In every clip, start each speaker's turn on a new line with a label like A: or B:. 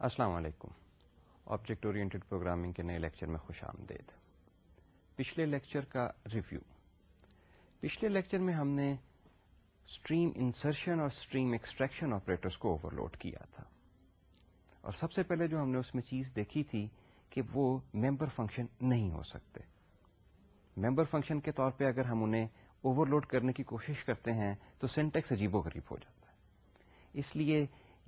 A: السلام علیکم۔ Object oriented programming کے نئے لیکچر میں خوش آمدید۔ پچھلے لیکچر کا ریویو پچھلے لیکچر میں ہم نے اسٹریم انسرشن اور اسٹریم ایکسٹریکشن آپریٹرس کو اوور لوڈ کیا تھا۔ اور سب سے پہلے جو ہم نے اس میں چیز دیکھی تھی کہ وہ ممبر فنکشن نہیں ہو سکتے۔ ممبر فنکشن کے طور پہ اگر ہم انہیں اوور لوڈ کرنے کی کوشش کرتے ہیں تو سینٹیکس عجیب و غریب ہو جاتا ہے۔ اس لیے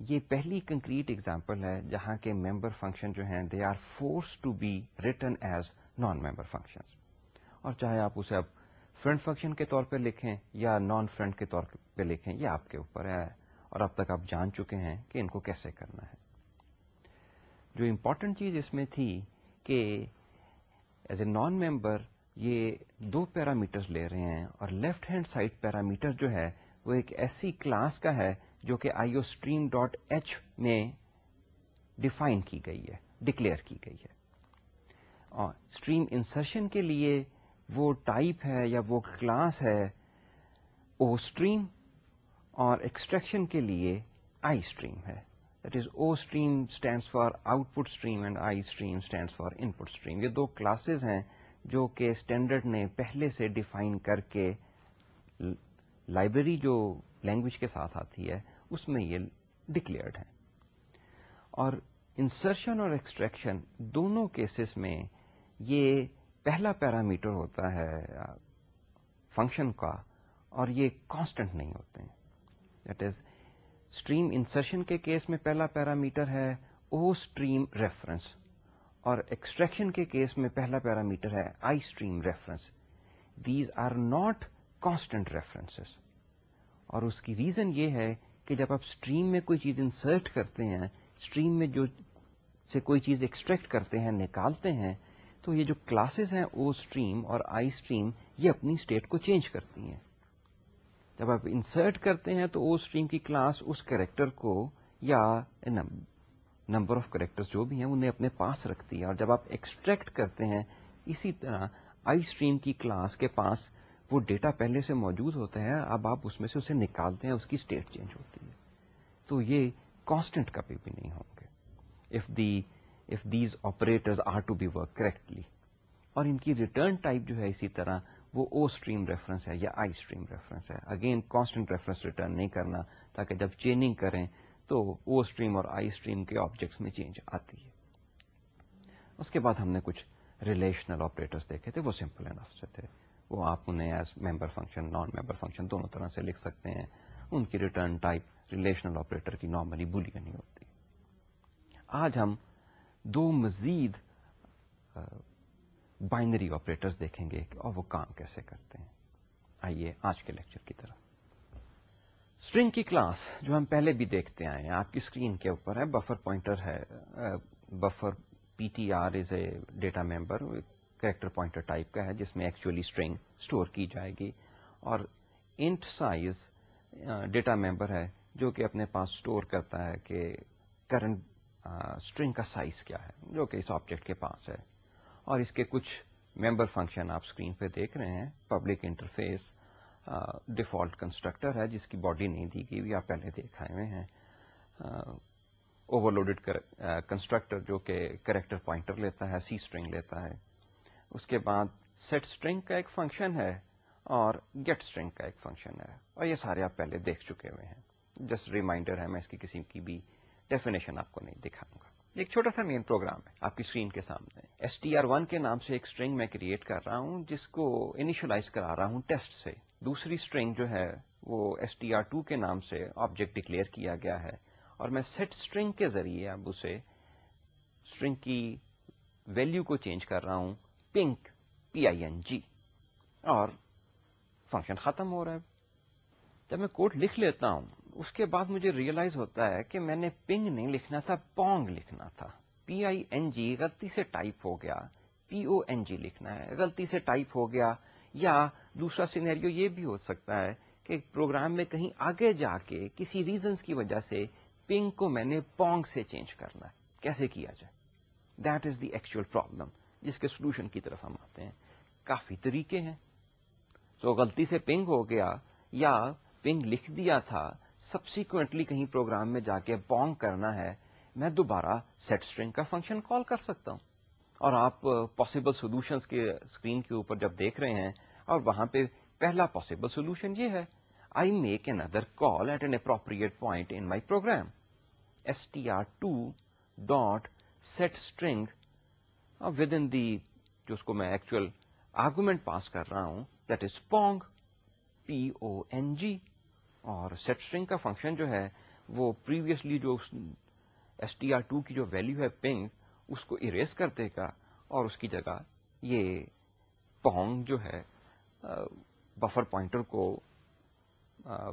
A: یہ پہلی کنکریٹ ایگزامپل ہے جہاں کے ممبر فنکشن جو ہیں they are force to be return as non member function اور چاہے آپ اسے اب فرنٹ فنکشن کے طور پہ لکھیں یا نان فرنٹ کے طور پہ لکھیں، یہ آپ کے اوپر ہے اور اب تک آپ جان چکے ہیں کہ ان کو کیسے کرنا ہے۔ جو امپورٹنٹ چیز اس میں تھی کہ ایز اے نان ممبر یہ دو پیرامیٹر لے رہے ہیں اور لیفٹ ہینڈ سائڈ پیرامیٹر جو ہے وہ ایک ایسی کلاس کا ہے جو کہ I O stream dot H میں ڈیفائن کی گئی ہے ڈکلیئر کی گئی ہے. اور اسٹریم انسرشن کے لیے وہ ٹائپ ہے یا وہ کلاس ہے او اسٹریم اور ایکسٹریکشن کے لیے آئی اسٹریم ہے. That is O stream stands for output stream and I stream stands for input stream یہ دو کلاسز ہیں جو کہ اسٹینڈرڈ نے پہلے سے ڈیفائن کر کے لائبریری جو لینگویج کے ساتھ آتی ہے، اس میں یہ ڈکلیئرڈ ہے۔ اور انسرشن اور ایکسٹریکشن دونوں کیسز میں یہ پہلا پیرامیٹر ہوتا ہے فنکشن کا، اور یہ کانسٹنٹ نہیں ہوتے۔ ہیں دیٹ از اسٹریم انسرشن کے کیس میں پہلا پیرامیٹر ہے او اسٹریم ریفرنس اور ایکسٹریکشن کے کیس میں پہلا پیرامیٹر ہے I stream reference these are not constant references اور اس کی ریزن یہ ہے کہ جب آپ اسٹریم میں کوئی چیز انسرٹ کرتے ہیں اسٹریم میں جو سے کوئی چیز ایکسٹریکٹ کرتے ہیں، نکالتے ہیں، تو یہ جو کلاسز ہیں او اسٹریم اور آئی اسٹریم یہ اپنی اسٹیٹ کو چینج کرتی ہیں. جب آپ انسرٹ کرتے ہیں تو او اسٹریم کی کلاس اس کریکٹر کو یا نمبر آف کریکٹر جو بھی ہیں انہیں اپنے پاس رکھتی ہے اور جب آپ ایکسٹریکٹ کرتے ہیں اسی طرح آئی اسٹریم کی کلاس کے پاس وہ ڈیٹا پہلے سے موجود ہوتا ہے اب آپ اس میں سے اسے نکالتے ہیں، اس کی اسٹیٹ چینج ہوتی ہے۔ تو یہ کانسٹنٹ کبھی بھی نہیں ہوں گے۔ If the if these operator are to be work correctly اور ان کی ریٹرن ٹائپ جو ہے اسی طرح، وہ او اسٹریم ریفرنس ہے یا آئی اسٹریم ریفرنس ہے۔ اگین کانسٹنٹ ریفرنس ریٹرن نہیں کرنا، تاکہ جب چیننگ کریں تو او اسٹریم اور آئی اسٹریم کے آبجیکٹس میں چینج آتی ہے۔ اس کے بعد ہم نے کچھ ریلیشنل آپریٹرس دیکھے تھے، وہ سمپل اینف سے تھے۔ وہ آپ انہیں as member function non member function دونوں طرح سے لکھ سکتے ہیں۔ ان کی ریٹرن ٹائپ ریلیشنل آپریٹر کی نارملی بولی نہیں ہوتی۔ آج ہم دو مزید بائنری آپریٹرز دیکھیں گے اور وہ کام کیسے کرتے ہیں۔ آئیے آج کے لیکچر کی طرف۔ اسٹرنگ کی کلاس جو ہم پہلے بھی دیکھتے آئے ہیں، آپ کی اسکرین کے اوپر ہے بفر پوائنٹر ہے buffer P T R is a data member character pointer type کا ہے جس میں ایکچولی اسٹرنگ اسٹور کی جائے گی اور انٹ سائز ڈیٹا ممبر ہے جو کہ اپنے پاس اسٹور کرتا ہے کہ کرنٹ اسٹرنگ کا سائز کیا ہے جو کہ اس آبجیکٹ کے پاس ہے اور اس کے کچھ ممبر فنکشن آپ اسکرین پہ دیکھ رہے ہیں۔ پبلک انٹرفیس ڈیفالٹ کنسٹرکٹر ہے جس کی باڈی نہیں دی گئی آپ پہلے دیکھ آئے ہوئے ہیں۔ اوور لوڈیڈ کنسٹرکٹر جو کہ کریکٹر پوائنٹر لیتا ہے سی اسٹرنگ لیتا ہے۔ اس کے بعد سیٹ اسٹرنگ کا ایک فنکشن ہے اور گیٹ اسٹرنگ کا ایک فنکشن ہے اور یہ سارے آپ پہلے دیکھ چکے ہوئے ہیں۔ جسٹ ریمائنڈر ہے، میں اس کی کسی کی بھی ڈیفینیشن آپ کو نہیں دکھاؤں گا۔ ایک چھوٹا سا مین پروگرام ہے آپ کی اسکرین کے سامنے۔ ایس ٹی آر ون کے نام سے ایک اسٹرنگ میں کریٹ کر رہا ہوں، جس کو انیشلائز کرا رہا ہوں ٹیسٹ سے۔ دوسری اسٹرنگ جو ہے، وہ ایس ٹی آر ٹو کے نام سے آبجیکٹ ڈکلیئر کیا گیا ہے۔ اور میں سیٹ اسٹرنگ کے ذریعے اب اسے اسٹرنگ کی ویلو کو چینج کر رہا ہوں۔ پنک پی آئی این جی اور فنکشن ختم ہو رہا ہے۔ جب میں کوڈ لکھ لیتا ہوں، اس کے بعد مجھے ریئلائز ہوتا ہے کہ میں نے پنگ نہیں لکھنا تھا پونگ لکھنا تھا۔ پی آئی این جی غلطی سے ٹائپ ہو گیا۔ پی او این جی لکھنا ہے، غلطی سے ٹائپ ہو گیا۔ یا دوسرا سینیریو یہ بھی ہو سکتا ہے کہ پروگرام میں کہیں آگے جا کے کسی ریزنس کی وجہ سے پنگ کو میں نے پونگ سے چینج کرنا ہے۔ کیسے کیا جائے؟ That is the actual problem جس کے سولوشن کی طرف ہم آتے ہیں۔ کافی طریقے ہیں۔ تو غلطی سے پنگ ہو گیا یا پنگ لکھ دیا تھا سبسیکوینٹلی کہیں پروگرام میں جا کے پونگ کرنا ہے، میں دوبارہ سیٹ اسٹرنگ کا فنکشن کال کر سکتا ہوں۔ اور آپ پاسبل سولوشنس کے اسکرین کے اوپر جب دیکھ رہے ہیں، اور وہاں پہ پہلا پاسبل سولوشن یہ ہے I make an other call at an appropriate point in my program S T R two dot set string with in the جو اس کو میں ایکچوئل آرگومنٹ پاس کر رہا ہوں that is pong P O N G اور set string کا function جو ہے وہ پریویسلی جو ایس ٹی آر ٹو کی جو ویلو ہے پنگ اس کو اریز کر دے گا اور اس کی جگہ یہ پونگ جو ہے بفر پوائنٹر کو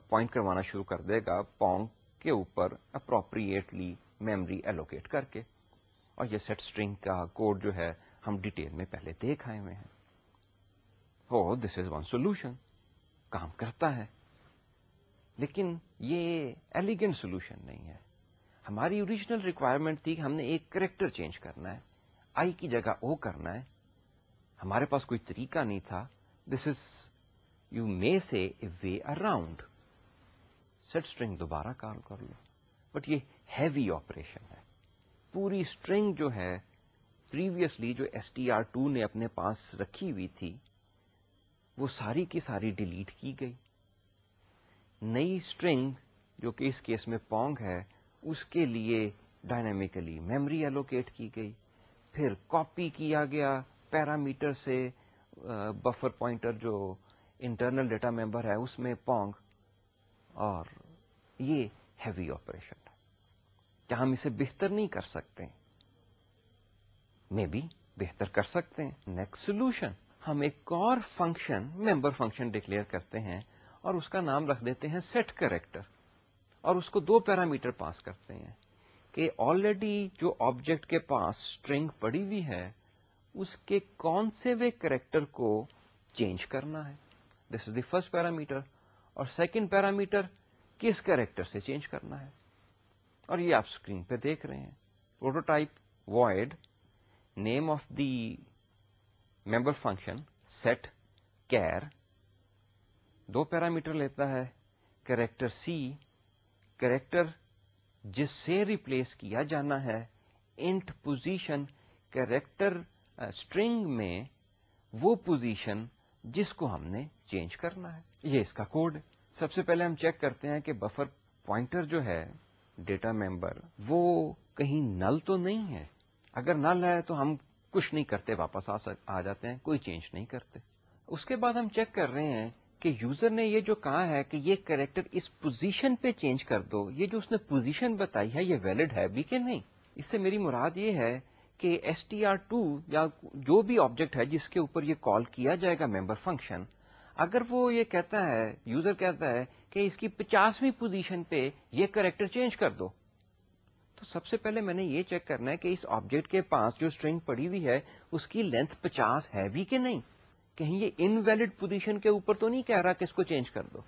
A: پوائنٹ کروانا شروع کر دے گا پونگ کے اوپر اپروپریٹلی میمری ایلوکیٹ کر کے اور یہ سیٹ اسٹرنگ کا کوڈ جو ہے، ہم ڈیٹیل میں پہلے دیکھ آئے ہوئے ہیں۔ دس از ون سولوشن کام کرتا ہے۔ لیکن یہ ایلیگنٹ سولوشن نہیں ہے۔ ہماری اوریجنل ریکوائرمنٹ تھی کہ ہم نے ایک کریکٹر چینج کرنا ہے۔ آئی کی جگہ او کرنا ہے۔ ہمارے پاس کوئی طریقہ نہیں تھا۔ دس as you may say a way around set string دوبارہ کال کر لو۔ بٹ یہ ہیوی آپریشن ہے۔ پوری اسٹرنگ جو ہے پریویسلی جو ایس ٹی آر ٹو نے اپنے پاس رکھی ہوئی تھی، وہ ساری کی ساری ڈیلیٹ کی گئی۔ نئی اسٹرنگ جو کہ اس کیس میں پونگ ہے، اس کے لیے ڈائنامیکلی میمری ایلوکیٹ کی گئی۔ پھر کاپی کیا گیا پیرامیٹر سے بفر پوائنٹر جو انٹرنل ڈیٹا ممبر ہے، اس میں پونگ اور یہ ہیوی آپریشن ہے کیا ہم اسے بہتر نہیں کر سکتے۔ مے بی بہتر کر سکتے ہیں۔ نیکسٹ سولوشن ہم ایک اور فنکشن ممبر فنکشن ڈکلیئر کرتے ہیں اور اس کا نام رکھ دیتے ہیں سیٹ کریکٹر اور اس کو دو پیرامیٹر پاس کرتے ہیں کہ آلریڈی جو آبجیکٹ کے پاس اسٹرنگ پڑی ہوئی ہے، اس کے کون سے وے کریکٹر کو چینج کرنا ہے۔ This is the first parameter اور سیکنڈ پیرامیٹر کس کریکٹر سے چینج کرنا ہے؟ اور یہ آپ اسکرین پہ دیکھ رہے ہیں۔ Prototype void name of the member function set char do parameter لیتا ہے کریکٹر سی کریکٹر جس سے ریپلیس کیا جانا ہے انٹ پوزیشن کریکٹر اسٹرنگ میں وہ پوزیشن جس کو ہم نے چینج کرنا ہے۔ یہ اس کا کوڈ سب سے پہلے ہم چیک کرتے ہیں کہ بفر پوائنٹر جو ہے ڈیٹا ممبر، وہ کہیں نل تو نہیں ہے۔ اگر نل ہے تو ہم کچھ نہیں کرتے، واپس آ آ جاتے ہیں، کوئی چینج نہیں کرتے۔ اس کے بعد ہم چیک کر رہے ہیں کہ یوزر نے یہ جو کہا ہے کہ یہ کریکٹر اس پوزیشن پہ چینج کر دو، یہ جو اس نے پوزیشن بتائی ہے، یہ ویلڈ ہے بھی کہ نہیں؟ اس سے میری مراد یہ ہے کہ ایس ٹی آر ٹو یا جو بھی آبجیکٹ ہے جس کے اوپر یہ کال کیا جائے گا ممبر فنکشن اگر وہ یہ کہتا ہے، یوزر کہتا ہے کہ اس کی پچاسویں پوزیشن پہ یہ کریکٹر چینج کر دو۔ تو سب سے پہلے میں نے یہ چیک کرنا ہے کہ اس آبجیکٹ کے پاس جو اسٹرنگ پڑی ہوئی ہے، اس کی لینتھ پچاس ہے بھی کہ نہیں؟ کہیں یہ انویلڈ پوزیشن کے اوپر تو نہیں کہہ رہا کہ اس کو چینج کر دو؟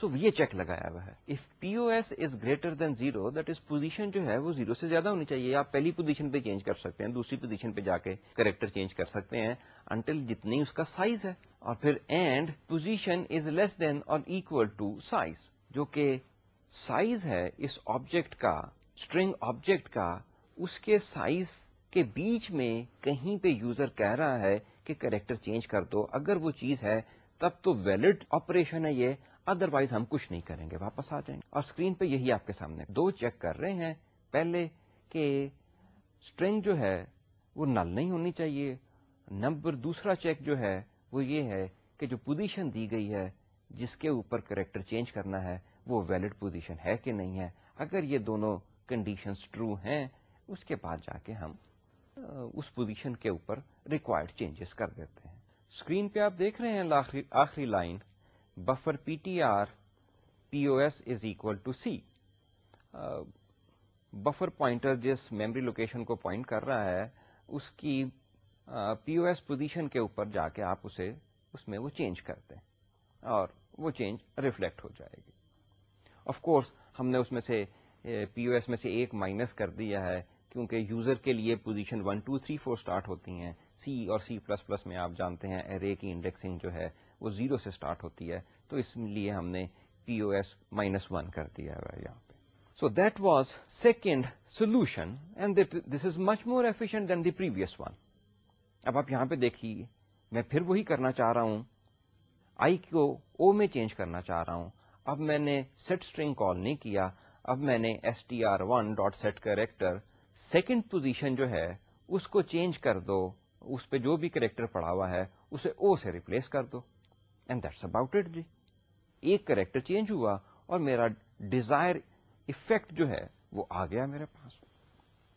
A: سو so, یہ چیک لگایا ہوا ہے۔ If P O S is greater than zero that is position جو ہے وہ زیرو سے زیادہ ہونی چاہیے۔ آپ پہلی پوزیشن پہ چینج کر سکتے ہیں دوسری پوزیشن پہ جا کے کریکٹر چینج کر سکتے ہیں۔ انٹل جتنی اس کا سائز ہے۔ اور پھر and position is less than اور اکول ٹو سائز جو کہ سائز ہے اس آبجیکٹ کا اسٹرنگ آبجیکٹ کا اس کے سائز کے بیچ میں کہیں پہ یوزر کہہ رہا ہے کہ کریکٹر چینج کر دو۔ اگر وہ چیز ہے تب تو ویلڈ آپریشن ہے یہ۔ ادر وائز ہم کچھ نہیں کریں گے، واپس آ جائیں گے۔ اور اسکرین پہ یہی آپ کے سامنے دو چیک کر رہے ہیں۔ پہلے کہ اسٹرنگ جو ہے، وہ نل نہیں ہونی چاہیے۔ نمبر دوسرا چیک جو ہے، وہ یہ ہے کہ جو پوزیشن دی گئی ہے، جس کے اوپر کریکٹر چینج کرنا ہے، وہ ویلڈ پوزیشن ہے کہ نہیں ہے۔ اگر یہ دونوں کنڈیشنز ٹرو ہیں، اس کے بعد جا کے ہم اس پوزیشن کے اوپر ریکوائرڈ چینجز کر دیتے ہیں۔ اسکرین پہ آپ دیکھ رہے ہیں آخری line buffer P T R P O S is equal to C buffer pointer جس میمری لوکیشن کو پوائنٹ کر رہا ہے، اس کی پی او ایس پوزیشن کے اوپر جا کے آپ اسے اس میں وہ چینج کرتے ہیں اور وہ چینج ریفلیکٹ ہو جائے گی۔ آف کورس ہم نے اس میں سے پی او ایس میں سے ایک مائنس کر دیا ہے کیونکہ یوزر کے لیے position one two three four start ہوتی ہیں۔ سی اور سی پلس پلس میں آپ جانتے ہیں ارے کی انڈیکسنگ جو ہے وہ زیرو سے اسٹارٹ ہوتی ہے تو اس لیے ہم نے P O S minus one کر دیا ہے یہاں پہ۔ So that was second solution, and this is much more efficient than the previous one. اب آپ یہاں پہ دیکھیے میں پھر وہی کرنا چاہ رہا ہوں۔ آئی کو او میں چینج کرنا چاہ رہا ہوں۔ اب میں نے سیٹ اسٹرنگ کال نہیں کیا۔ اب میں نے S T R one dot set character second position جو ہے اس کو چینج کر دو۔ اس پہ جو بھی کریکٹر پڑا ہوا ہے اسے او سے ریپلیس کر دو۔ اینڈ دیٹس اباؤٹ اٹ جی۔ ایک کریکٹر چینج ہوا اور میرا ڈیزائر افیکٹ جو ہے وہ آ گیا میرے پاس۔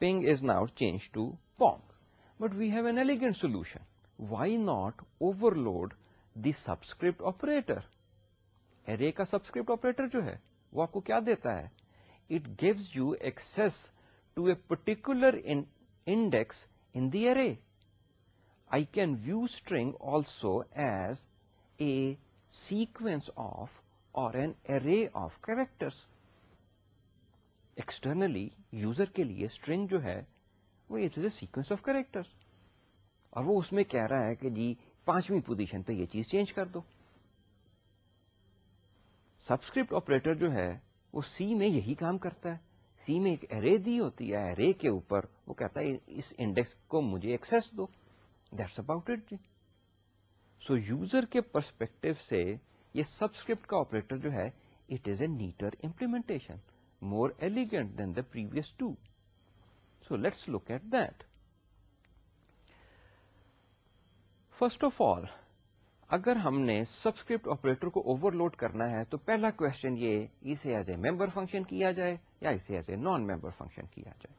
A: Ping is now change to pong but we have an elegant solution why not overload the subscript operator array کا سبسکرپٹ آپریٹر جو ہے، وہ آپ کو کیا دیتا ہے؟ It gives you access to a particular index in the array I can view string also as a sequence of or an array of character externally user کے لیے اسٹرنگ جو ہے، وہ it is a sequence of character اور وہ اس میں کہہ رہا ہے کہ جی پانچویں پوزیشن پہ یہ چیز چینج کر دو. سبسکرپٹ آپریٹر جو ہے، وہ سی میں یہی کام کرتا ہے. سی میں ایک ارے دی ہوتی ہے. ارے کے اوپر وہ کہتا ہے اس انڈیکس کو مجھے ایکسس دو. دیٹس اباؤٹ اٹ جی. سو یوزر کے پرسپیکٹو سے یہ سبسکرپٹ کا آپریٹر جو ہے it is a neater implementation more elegant than the previous two so let's look at that first of all اگر ہم نے سبسکرپٹ آپریٹر کو اوور لوڈ کرنا ہے، تو پہلا کوشچن یہ، اسے ایز اے ممبر فنکشن کیا جائے یا اسے as a non member function کیا جائے؟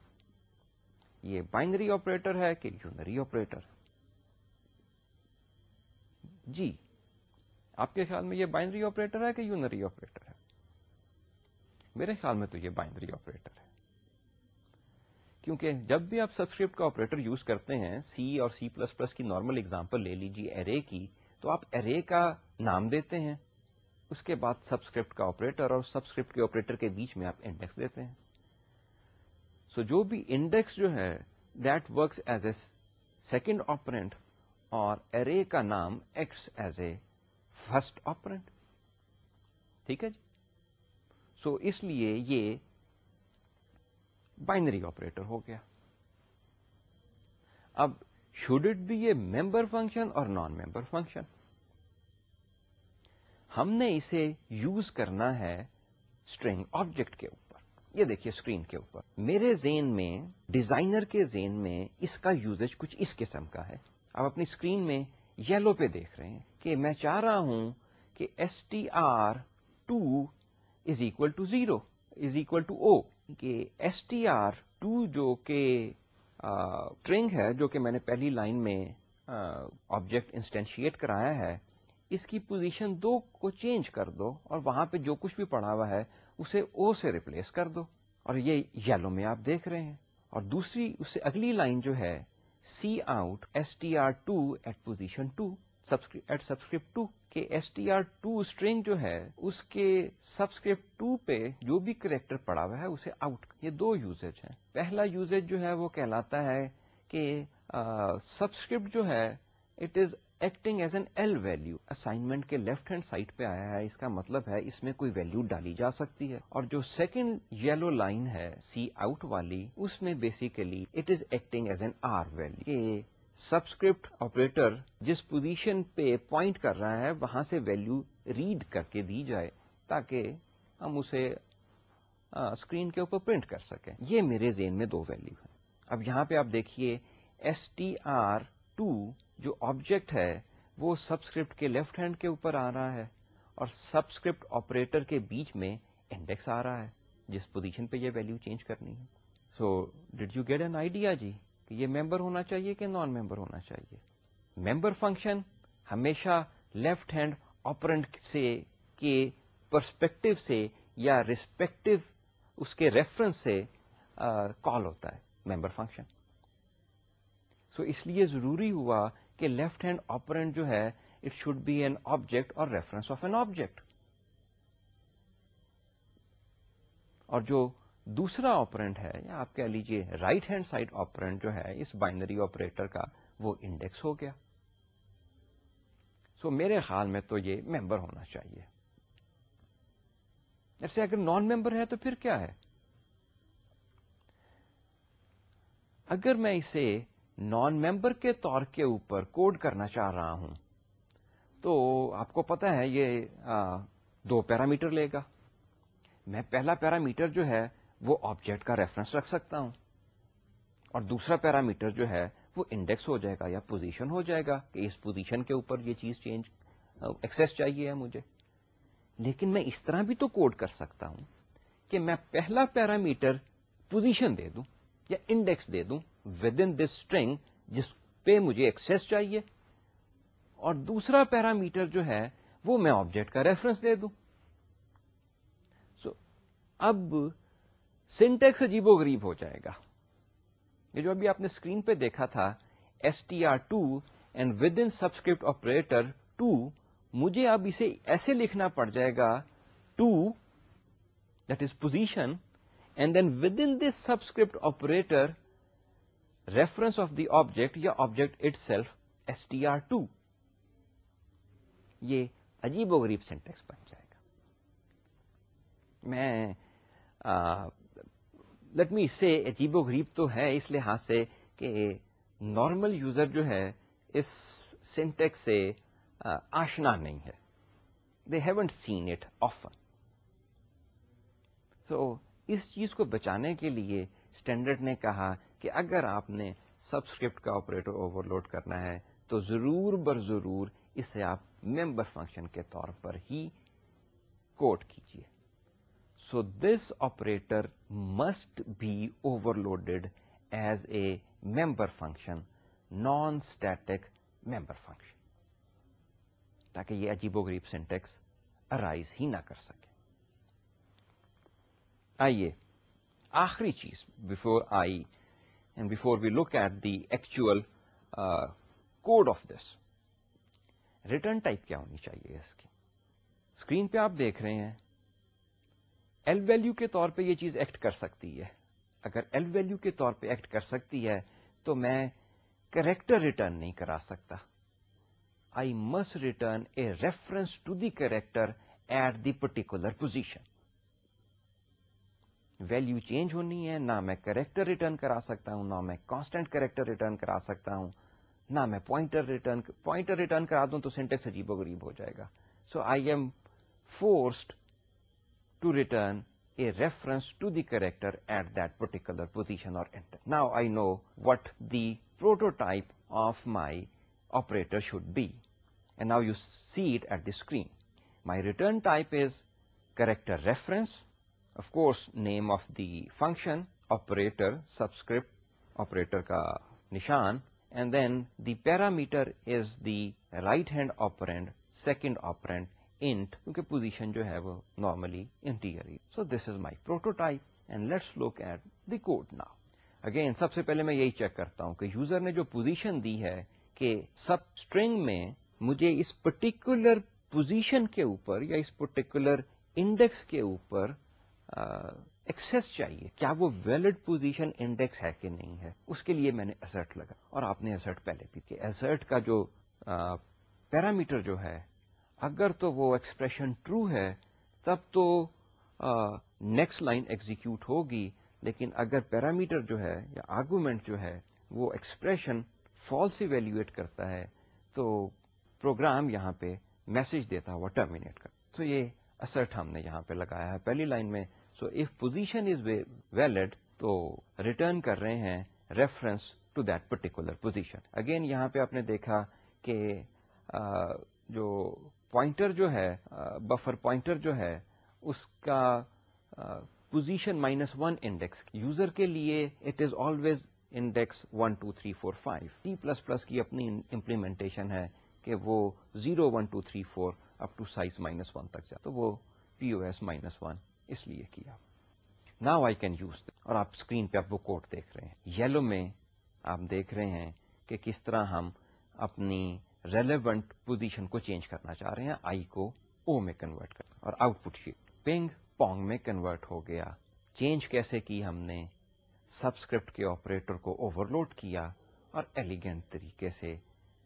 A: یہ بائنری آپریٹر ہے کہ یونری آپریٹر جی. آپ کے خیال میں یہ بائنری آپریٹر ہے کہ یونری آپریٹر ہے؟ میرے خیال میں تو یہ بائنری آپریٹر ہے. کیونکہ جب بھی آپ سبسکرپٹ کا آپریٹر یوز کرتے ہیں سی اور سی پلس پلس کی نارمل اگزامپل لے لیجیے ارے کی تو آپ ارے کا نام دیتے ہیں. اس کے بعد سبسکرپٹ کا آپریٹر اور سبسکرپٹ کے آپریٹر کے بیچ میں آپ انڈیکس دیتے ہیں. سو so, جو بھی انڈیکس جو ہے that works as a second operand اور ارے کا نام x as a first operand ٹھیک ہے جی؟ سو اس لیے یہ بائنری آپریٹر ہو گیا. اب should it be a member function اور نان ممبر فنکشن ہم نے اسے یوز کرنا ہے اسٹرنگ آبجیکٹ کے اوپر. یہ دیکھیے اسکرین کے اوپر. میرے زین میں ڈیزائنر کے زین میں اس کا یوزج کچھ اس قسم کا ہے. آپ اپنی اسکرین میں یلو پہ دیکھ رہے ہیں کہ میں چاہ رہا ہوں کہ S T R two is equal to zero is equal to O کہ ایس ٹی آر ٹو جو کہ ٹرنگ ہے، جو کہ میں نے پہلی لائن میں آبجیکٹ انسٹینشیٹ کرایا ہے اس کی پوزیشن دو کو چینج کر دو اور وہاں پہ جو کچھ بھی پڑا ہوا ہے اسے او سے ریپلیس کر دو اور یہ یلو میں آپ دیکھ رہے ہیں اور دوسری اس سے اگلی لائن جو ہے C out S T R two at position two at subscript two, کہ S T R two string جو ہے، اس کے سبسکرپٹ ٹو پہ جو بھی کریکٹر پڑا ہوا ہے، اسے آؤٹ یہ دو یوزیج ہیں۔ پہلا یوزیج جو ہے، وہ کہلاتا ہے کہ سبسکرپٹ جو ہے، it is acting as an L value assignment کے لیفٹ ہینڈ سائڈ پہ آیا ہے، اس کا مطلب ہے اس میں کوئی ویلو ڈالی جا سکتی ہے۔ اور جو سیکنڈ یلو لائن ہے سی آؤٹ والی، اس میں basically it is acting as an R value subscript operator جس پوزیشن پہ پوائنٹ کر رہا ہے، وہاں سے ویلو ریڈ کر کے دی جائے تاکہ ہم اسے اسکرین کے اوپر پرنٹ کر سکیں۔ یہ میرے زین میں دو ویلو ہیں۔ اب یہاں پہ آپ دیکھیے ایس ٹی آر ٹو جو آبجیکٹ ہے، وہ سبسکرپٹ کے لیفٹ ہینڈ کے اوپر آ رہا ہے اور سبسکرپٹ آپریٹر کے بیچ میں انڈیکس آ رہا ہے، جس پوزیشن پہ یہ ویلو چینج کرنی ہے. So did you get an idea جی کہ یہ ممبر ہونا چاہیے کہ نان ممبر ہونا چاہیے؟ ممبر فنکشن ہمیشہ لیفٹ ہینڈ آپرنٹ سے کے پرسپیکٹو سے یا ریسپیکٹو اس کے ریفرنس سے کال ہوتا ہے ممبر فنکشن سو اس لیے ضروری ہوا کہ لیفٹ ہینڈ آپرینٹ جو ہے it should be an object اور ریفرنس آف این آبجیکٹ اور جو دوسرا آپرینٹ ہے یا آپ کہہ لیجیے رائٹ ہینڈ سائڈ آپرینٹ جو ہے اس بائنری آپریٹر کا وہ انڈیکس ہو گیا۔ سو so, میرے خیال میں تو یہ ممبر ہونا چاہیے۔ ایسے اگر نان ممبر ہے تو پھر کیا ہے؟ اگر میں اسے نان ممبر کے طور کے اوپر کوڈ کرنا چاہ رہا ہوں۔ تو آپ کو پتا ہے یہ دو پیرامیٹر لے گا۔ میں پہلا پیرامیٹر جو ہے وہ آبجیکٹ کا ریفرنس رکھ سکتا ہوں۔ اور دوسرا پیرامیٹر جو ہے وہ انڈیکس ہو جائے گا یا پوزیشن ہو جائے گا کہ اس پوزیشن کے اوپر یہ چیز چینج ایکسس چاہیے ہے مجھے۔ لیکن میں اس طرح بھی تو کوڈ کر سکتا ہوں کہ میں پہلا پیرامیٹر پوزیشن دے دوں یا انڈیکس دے دوں۔ ود ان دس اسٹرنگ جس پہ مجھے ایکسس چاہیے۔ اور دوسرا پیرامیٹر جو ہے وہ میں آبجیکٹ کا ریفرنس دے دوں۔ سو so, اب سنٹیکس عجیب و غریب ہو جائے گا۔ یہ جو ابھی آپ نے اسکرین پہ دیکھا تھا S T R two and within subscript operator two مجھے اب اسے ایسے لکھنا پڑ جائے گا۔ Two that is position and then within this subscript operator reference of the object یا object itself S T R two یہ عجیب و غریب سینٹیکس بن جائے گا۔ میں لٹ می سے عجیب و غریب تو ہے اس لحاظ سے کہ نارمل یوزر جو ہے اس سینٹیکس سے آشنا نہیں ہے۔ They haven't seen it often so اس چیز کو بچانے کے لیے اسٹینڈرڈ نے کہا کہ اگر آپ نے سبسکرپٹ کا آپریٹر اوور لوڈ کرنا ہے، تو ضرور بر ضرور اسے آپ ممبر فنکشن کے طور پر ہی کوٹ کیجیے so this operator must be overloaded as a member function, non static member function, تاکہ یہ عجیب و غریب سینٹیکس ارائز ہی نہ کر سکے۔ آئیے آخری چیز before I and before we look at the actual code of this return type کیا ہونی چاہیے اس کی اسکرین پہ آپ دیکھ رہے ہیں ایل ویلو کے طور پہ یہ چیز ایکٹ کر سکتی ہے اگر ایل ویلو کے طور پہ ایکٹ کر سکتی ہے تو میں کریکٹر ریٹرن نہیں کرا سکتا I must return a reference to the character at the particular position value change ہونی ہے، نہ میں کریکٹر ریٹرن کرا سکتا ہوں، نہ میں کانسٹنٹ کریکٹر ریٹرن کرا سکتا ہوں، نہ میں پوائنٹر ریٹرن پوائنٹر ریٹرن کرا دوں تو سینٹیکس عجیب و غریب ہو جائے گا۔ So I am forced to return a reference to the character at that particular position اور now I know what the prototype of my operator should be and now you see it at the screen my return type is character reference of course name of the function operator subscript operator کا نشان and then the parameter is the right hand operand, second operand, int, کیونکہ position جو ہے وہ normally integer so this is my prototype and let's look at the code now again سب سے پہلے میں یہی چیک کرتا ہوں کہ یوزر نے جو پوزیشن دی ہے کہ سب اسٹرنگ میں مجھے اس پرٹیکولر پوزیشن کے اوپر یا اس پرٹیکولر انڈیکس کے اوپر ایکسس چاہیے۔ کیا وہ ویلڈ پوزیشن انڈیکس ہے کہ نہیں ہے؟ اس کے لیے میں نے ایسرٹ لگا۔ اور آپ نے ایسرٹ پہلے بھی کہ ایسرٹ کا جو پیرامیٹر جو ہے، اگر تو وہ ایکسپریشن ٹرو ہے، تب تو نیکسٹ لائن ایگزیکیوٹ ہوگی۔ لیکن اگر پیرامیٹر جو ہے یا آرگومنٹ جو ہے، وہ ایکسپریشن فالس ایویلویٹ کرتا ہے، تو پروگرام یہاں پہ میسج دیتا ہوا ٹرمینیٹ کر۔ تو یہ اسرٹ ہم نے یہاں پہ لگایا ہے۔ پہلی لائن میں so if position is valid تو ریٹرن کر رہے ہیں reference to that particular position again یہاں پہ آپ نے دیکھا کہ جو پوائنٹر جو ہے بفر پوائنٹر جو ہے، اس کا position minus one index user کے لیے it is always index one two three four five C plus plus کی اپنی امپلیمنٹیشن ہے کہ وہ zero one two three four up to size minus one تک جاتا تو وہ P O S minus one اس لیے کیا۔ ناؤ آئی کین یوز اور آپ اسکرین پہ آپ وہ کوٹ دیکھ رہے ہیں۔ یلو میں آپ دیکھ رہے ہیں کہ کس طرح ہم اپنی ریلیونٹ پوزیشن کو چینج کرنا چاہ رہے ہیں۔ آئی کو او میں کنورٹ کر اور output sheet ping pong میں کنورٹ ہو گیا۔ چینج کیسے کی ہم نے؟ سبسکرپٹ کے آپریٹر کو اوور لوڈ کیا۔ اور ایلیگینٹ طریقے سے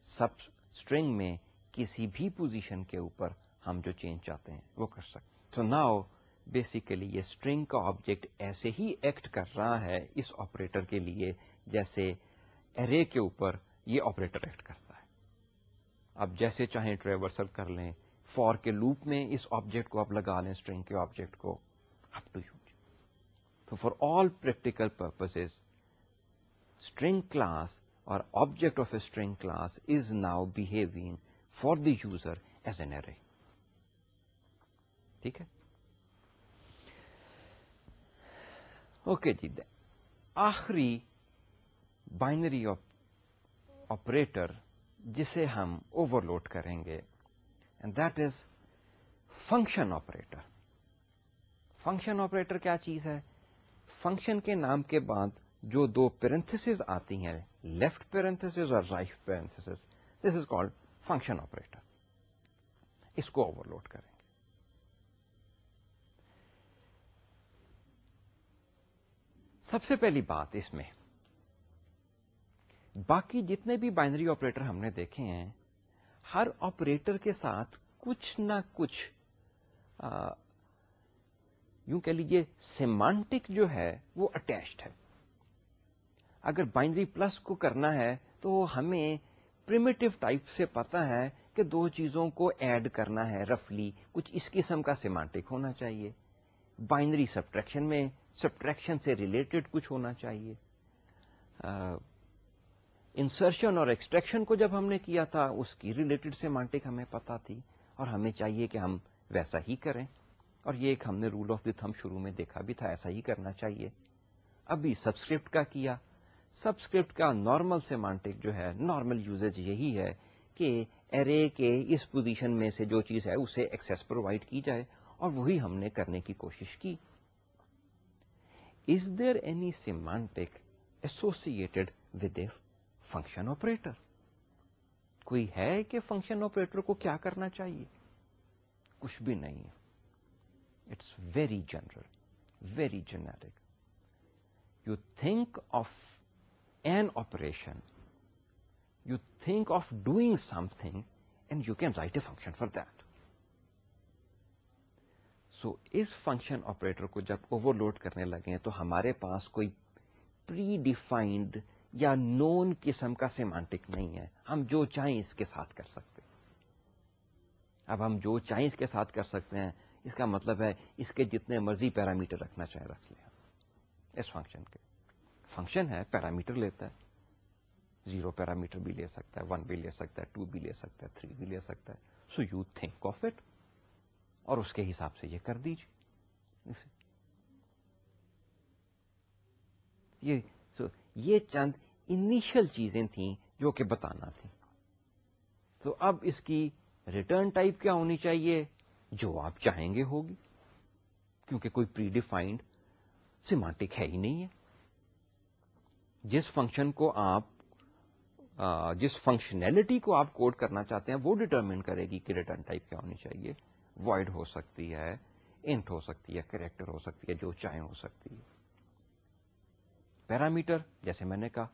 A: سب اسٹرنگ میں کسی بھی پوزیشن کے اوپر ہم جو چینج چاہتے ہیں وہ کر سکتے تو ناؤ بیسیکلی یہ اسٹرنگ کا آبجیکٹ ایسے ہی ایکٹ کر رہا ہے اس آپریٹر کے لیے جیسے ارے کے اوپر یہ آپریٹر ایکٹ کرتا ہے۔ آپ جیسے چاہیں ٹریورسل کر لیں فور کے لوپ میں اس آبجیکٹ کو آپ لگا لیں اسٹرنگ کے آبجیکٹ کو اپ ٹو یوز تو for all practical purpose string class اور object of a string class is now behaving for the user as an array ٹھیک ہے؟ اوکے جی آخری بائنری آپریٹر جسے ہم اوور لوڈ کریں گے and that is function operator function operator کیا چیز ہے فنکشن کے نام کے بعد جو دو پیرنتھس آتی ہیں لیفٹ پیرنتھس اور right parenthesis this is called function operator اس کو اوور لوڈ کریں سب سے پہلی بات اس میں، باقی جتنے بھی بائنری آپریٹر ہم نے دیکھے ہیں، ہر آپریٹر کے ساتھ کچھ نہ کچھ یوں کہہ لیجیے سیمانٹک جو ہے، وہ اٹیچڈ ہے۔ اگر بائنری پلس کو کرنا ہے، تو ہمیں پریمیٹو ٹائپ سے پتا ہے کہ دو چیزوں کو ایڈ کرنا ہے رفلی کچھ اس قسم کا سیمانٹک ہونا چاہیے۔ بائنری سبٹریکشن میں سبٹریکشن سے ریلیٹڈ کچھ ہونا چاہیے۔ انسرشن اور ایکسٹریکشن کو جب ہم نے کیا تھا، اس کی ریلیٹڈ سیمانٹک ہمیں پتا تھی اور ہمیں چاہیے کہ ہم ویسا ہی کریں۔ اور یہ ایک ہم نے رول آف دی تھم شروع میں دیکھا بھی تھا، ایسا ہی کرنا چاہیے۔ ابھی سبسکرپٹ کا کیا۔ سبسکرپٹ کا نارمل سیمانٹک جو ہے نارمل یوزیج یہی ہے کہ ارے کے اس پوزیشن میں سے جو چیز ہے، اسے ایکسس پرووائڈ کی جائے اور وہی ہم نے کرنے کی کوشش کی۔ Is there any semantic associated with a function operator کوئی ہے کہ فنکشن آپریٹر کو کیا کرنا چاہیے؟ کچھ بھی نہیں it's very general very generic you think of an operation you think of doing something and you can write a function for that so اس فنکشن آپریٹر کو جب اوور لوڈ کرنے لگے تو ہمارے پاس کوئی پری ڈیفائنڈ یا نون قسم کا سیمانٹک نہیں ہے۔ ہم جو چاہیں اس کے ساتھ کر سکتے اب ہم جو چاہیں اس کے ساتھ کر سکتے ہیں۔ اس کا مطلب ہے اس کے جتنے مرضی پیرامیٹر رکھنا چاہے رکھ لیں اس فنکشن کے۔ فنکشن ہے، پیرامیٹر لیتا ہے۔ زیرو پیرامیٹر بھی لے سکتا ہے، ون بھی لے سکتا ہے، ٹو بھی لے سکتا ہے، تھری بھی لے سکتا ہے۔ So you think of it. اور اس کے حساب سے یہ کر دیجیے یہ یہ چند انیشل چیزیں تھیں جو کہ بتانا تھی تو اب اس کی ریٹرن ٹائپ کیا ہونی چاہیے؟ جو آپ چاہیں گے ہوگی۔ کیونکہ کوئی پری ڈیفائنڈ سیمانٹک ہے ہی نہیں ہے۔ جس فنکشن کو آپ جس فنکشنلٹی کو آپ کوڈ کرنا چاہتے ہیں، وہ ڈٹرمن کرے گی کہ ریٹرن ٹائپ کیا ہونی چاہیے۔ وائڈ ہو سکتی ہے انٹ ہو سکتی ہے کریکٹر ہو سکتی ہے، جو چاہیں ہو سکتی ہے۔ پیرامیٹر جیسے میں نے کہا،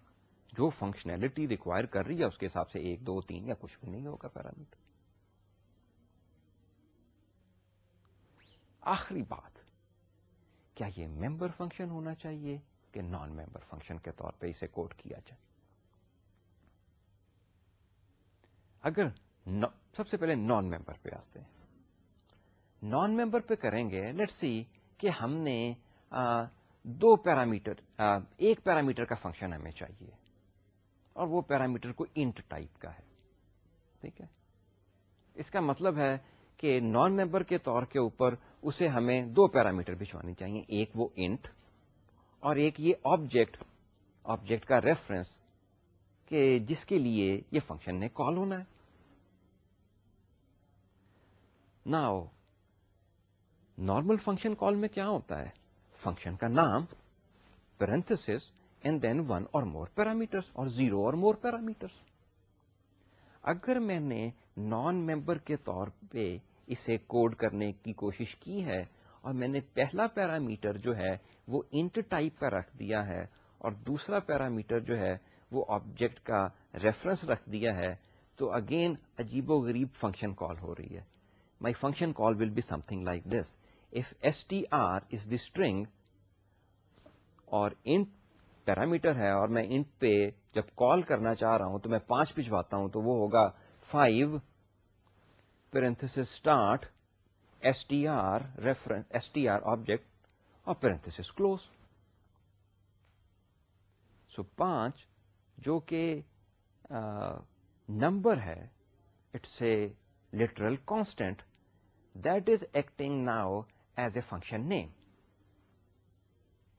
A: جو فنکشنلٹی ریکوائر کر رہی ہے، اس کے حساب سے ایک، دو، تین یا کچھ بھی نہیں ہوگا پیرامیٹر آخری بات، کیا یہ ممبر فنکشن ہونا چاہیے کہ نان ممبر فنکشن کے طور پہ اسے کوڈ کیا جائے؟ اگر سب سے پہلے نان ممبر پہ آتے ہیں۔ نان ممبر پہ کریں گے لیٹ سی کہ ہم نے دو پیرامیٹر ایک پیرامیٹر کا فنکشن ہمیں چاہیے اور وہ پیرامیٹر کو انٹ ٹائپ کا ہے، ٹھیک ہے؟ اس کا مطلب ہے کہ نان ممبر کے طور کے اوپر اسے ہمیں دو پیرامیٹر بھجوانی چاہیے، ایک وہ انٹ اور ایک یہ آبجیکٹ آبجیکٹ کا ریفرنس کہ جس کے لیے یہ فنکشن نے کال ہونا ہے۔ ناؤ نارمل فنکشن کال میں کیا ہوتا ہے؟ فنکشن کا نام پیرنتھس اینڈ دین ون اور مور پیرامیٹرس اور زیرو اور مور پیرامیٹرس اگر میں نے نان ممبر کے طور پہ اسے کوڈ کرنے کی کوشش کی ہے اور میں نے پہلا پیرامیٹر جو ہے وہ انٹ ٹائپ کا رکھ دیا ہے اور دوسرا پیرامیٹر جو ہے وہ آبجیکٹ کا ریفرنس رکھ دیا ہے، تو اگین عجیب و غریب فنکشن کال ہو رہی ہے۔ My function call will be something like this if str is the string or int parameter ہے اور میں انٹ پہ جب کال کرنا چاہ رہا ہوں تو میں پانچ پچھواتا ہوں تو وہ ہوگا five parenthesis start S T R reference S T R object اور پیرنتھس کلوز سو پانچ جو کہ نمبر ہے it's a literal constant that is acting now as a function name.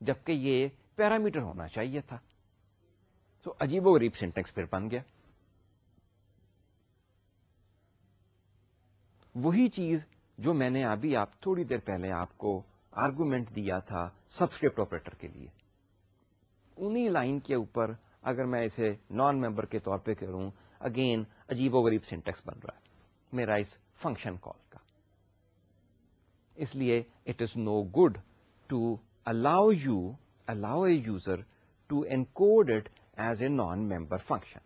A: جبکہ یہ پیرامیٹر ہونا چاہیے تھا۔ تو عجیب و غریب سینٹیکس پھر بن گیا۔ وہی چیز جو میں نے ابھی آپ تھوڑی دیر پہلے آپ کو آرگومنٹ دیا تھا سبسکرپٹ آپریٹر کے لیے۔ انہی لائن کے اوپر اگر میں اسے نان ممبر کے طور پہ کروں اگین عجیب و غریب سینٹیکس بن رہا ہے۔ میرا اس فنکشن کال۔ اس لیے it is no good to allow you allow a user to encode it as a non member function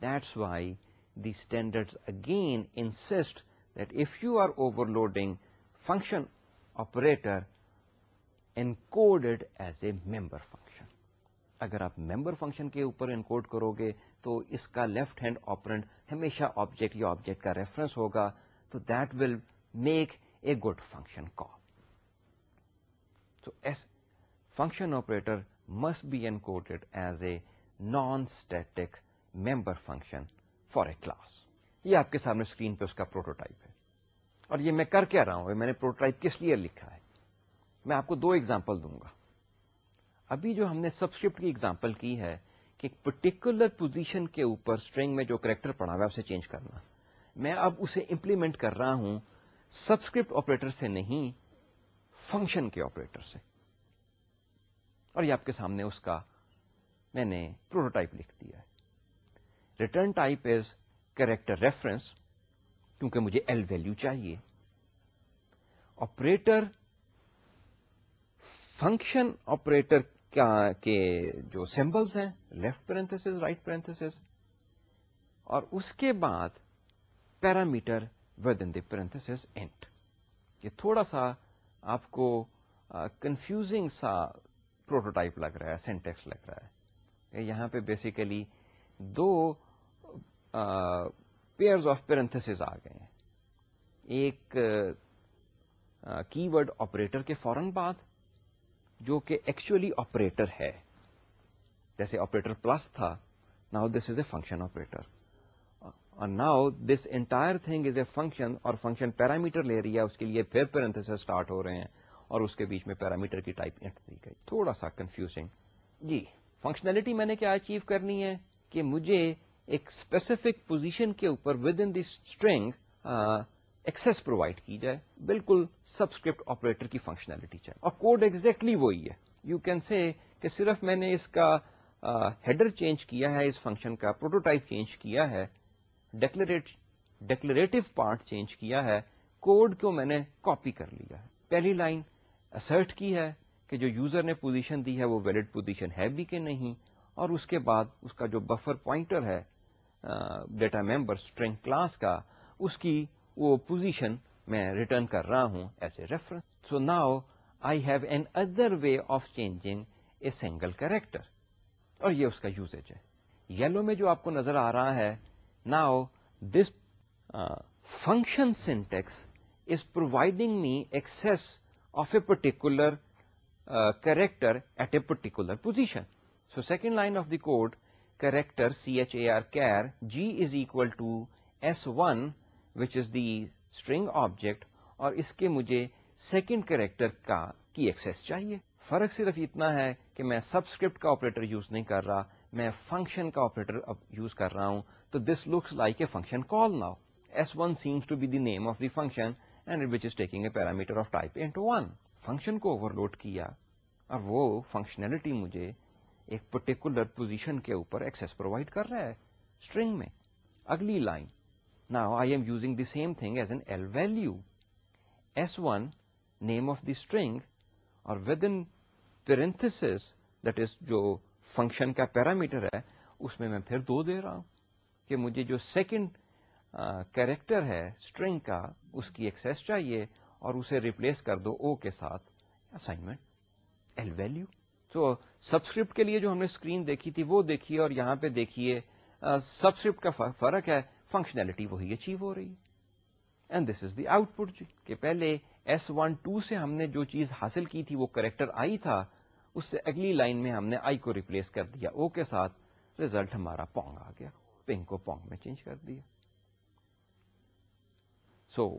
A: that's why the standard against that if you are overloading function operator encoded as a member function اگر آپ ممبر function کے اوپر انکوڈ کرو گے تو اس کا left hand operand ہمیشہ آبجیکٹ یا آبجیکٹ کا ریفرنس ہوگا تو that will make a good function call thus function operator must be encoded as a non static member function for a class یہ آپ کے سامنے اسکرین پہ اس کا پروٹوٹائپ ہے۔ اور یہ میں کر کیا رہا ہوں میں نے پروٹوٹائپ کس لیے لکھا ہے؟ میں آپ کو دو ایگزامپل دوں گا۔ ابھی جو ہم نے سبسکرپٹ کی ایگزامپل کی ہے کہ ایک پرٹیکولر پوزیشن کے اوپر اسٹرنگ میں جو کریکٹر پڑا ہوا ہے، اسے چینج کرنا۔ میں اب اسے امپلیمنٹ کر رہا ہوں سبسکرپٹ آپریٹر سے نہیں، فنکشن کے آپریٹر سے۔ اور یہ آپ کے سامنے اس کا میں نے پروٹوٹائپ لکھ دیا ہے۔ Return type is character reference کیونکہ مجھے ایل ویلو چاہیے۔ آپریٹر فنکشن آپریٹر کے جو سمبلس ہیں لیفٹ پرنتھس رائٹ پرنتھس اور اس کے بعد parameter within the parentheses and یہ تھوڑا سا آپ کو کنفیوزنگ سا پروٹوٹائپ لگ رہا ہے سینٹیکس لگ رہا ہے. یہاں پہ بیسیکلی دو پیئرز آف پیرنتھس آ گئے ہیں. ایک کی ورڈ آپریٹر کے فوراً بعد جو کہ ایکچولی آپریٹر ہے. جیسے آپریٹر پلس تھا now this is a function operator اور now this entire thing is a function اور فنکشن پیرامیٹر لے رہی ہے، اس کے لیے پھر پیرنتھس اسٹارٹ ہو رہے ہیں اور اس کے بیچ میں پیرامیٹر کی ٹائپ انٹ دی گئی۔ تھوڑا سا کنفیوزنگ جی فنکشنلٹی میں نے کیا اچیو کرنی ہے؟ کہ مجھے ایک اسپیسیفک پوزیشن کے اوپر within the string access provide کی جائے۔ بالکل سبسکرپٹ آپریٹر کی فنکشنلٹی چاہیے۔ اور کوڈ ایگزیکٹلی وہی ہے۔ یو کین سے کہ صرف میں نے اس کا ہیڈر چینج کیا ہے، اس فنکشن کا پروٹوٹائپ چینج کیا ہے۔ ڈیکلریٹو پارٹ چینج کیا ہے کوڈ کو میں نے کاپی کر لیا ہے پہلی لائن اسرٹ کی ہے کہ جو یوزر نے پوزیشن دی ہے وہ ویلڈ پوزیشن ہے بھی کہ نہیں اور اس کے بعد اس کا جو بفر پوائنٹر ہے ڈیٹا ممبر اسٹرنگ کلاس کا اس کی وہ پوزیشن میں ریٹرن کر رہا ہوں as a reference so now I have another way of changing a single character اور یہ اس کا یوزیج ہے یلو میں جو آپ کو نظر آ رہا ہے now this function syntax is providing me access of a particular character at a particular position so second line of the code character C H A R char G is equal to S one which is the string object اور اس کے مجھے second character کا، کی Axis چاہیے۔ فرق صرف اتنا ہے کہ میں سبسکرپٹ کا آپریٹر یوز نہیں کر رہا۔ میں فنکشن کا آپریٹر یوز کر رہا ہوں، تو this looks like a function call now S one seems to be the name of the function and which is taking a parameter of type int one function کو overload کیا اور وہ functionality مجھے ایک particular position کے اوپر access provide کر رہا ہے اسٹرنگ میں. اگلی line Now I am using the same thing as an L value. S1 name of the string اور within parenthesis that is جو فنکشن کا پیرامیٹر ہے، اس میں میں پھر دو دے رہا ہوں کہ مجھے جو سیکنڈ کیریکٹر ہے اسٹرنگ کا، اس کی ایکسس چاہیے اور اسے ریپلیس کر دو او کے ساتھ۔ اسائنمنٹ ایل ویلو تو سبسکرپٹ کے لیے جو ہم نے اسکرین دیکھی تھی، وہ دیکھیے اور یہاں پہ دیکھیے سبسکرپٹ کا فرق ہے فنکشنلٹی وہی اچیو ہو رہی۔ ہے and this is the out put جی کہ پہلے ایس ون ٹو سے ہم نے جو چیز حاصل کی تھی، وہ کریکٹر آئی تھا اس سے اگلی لائن میں ہم نے آئی کو ریپلیس کر دیا، او کے ساتھ ریزلٹ ہمارا پونگ آ گیا پنک کو پونگ میں چینج کر دیا۔ سو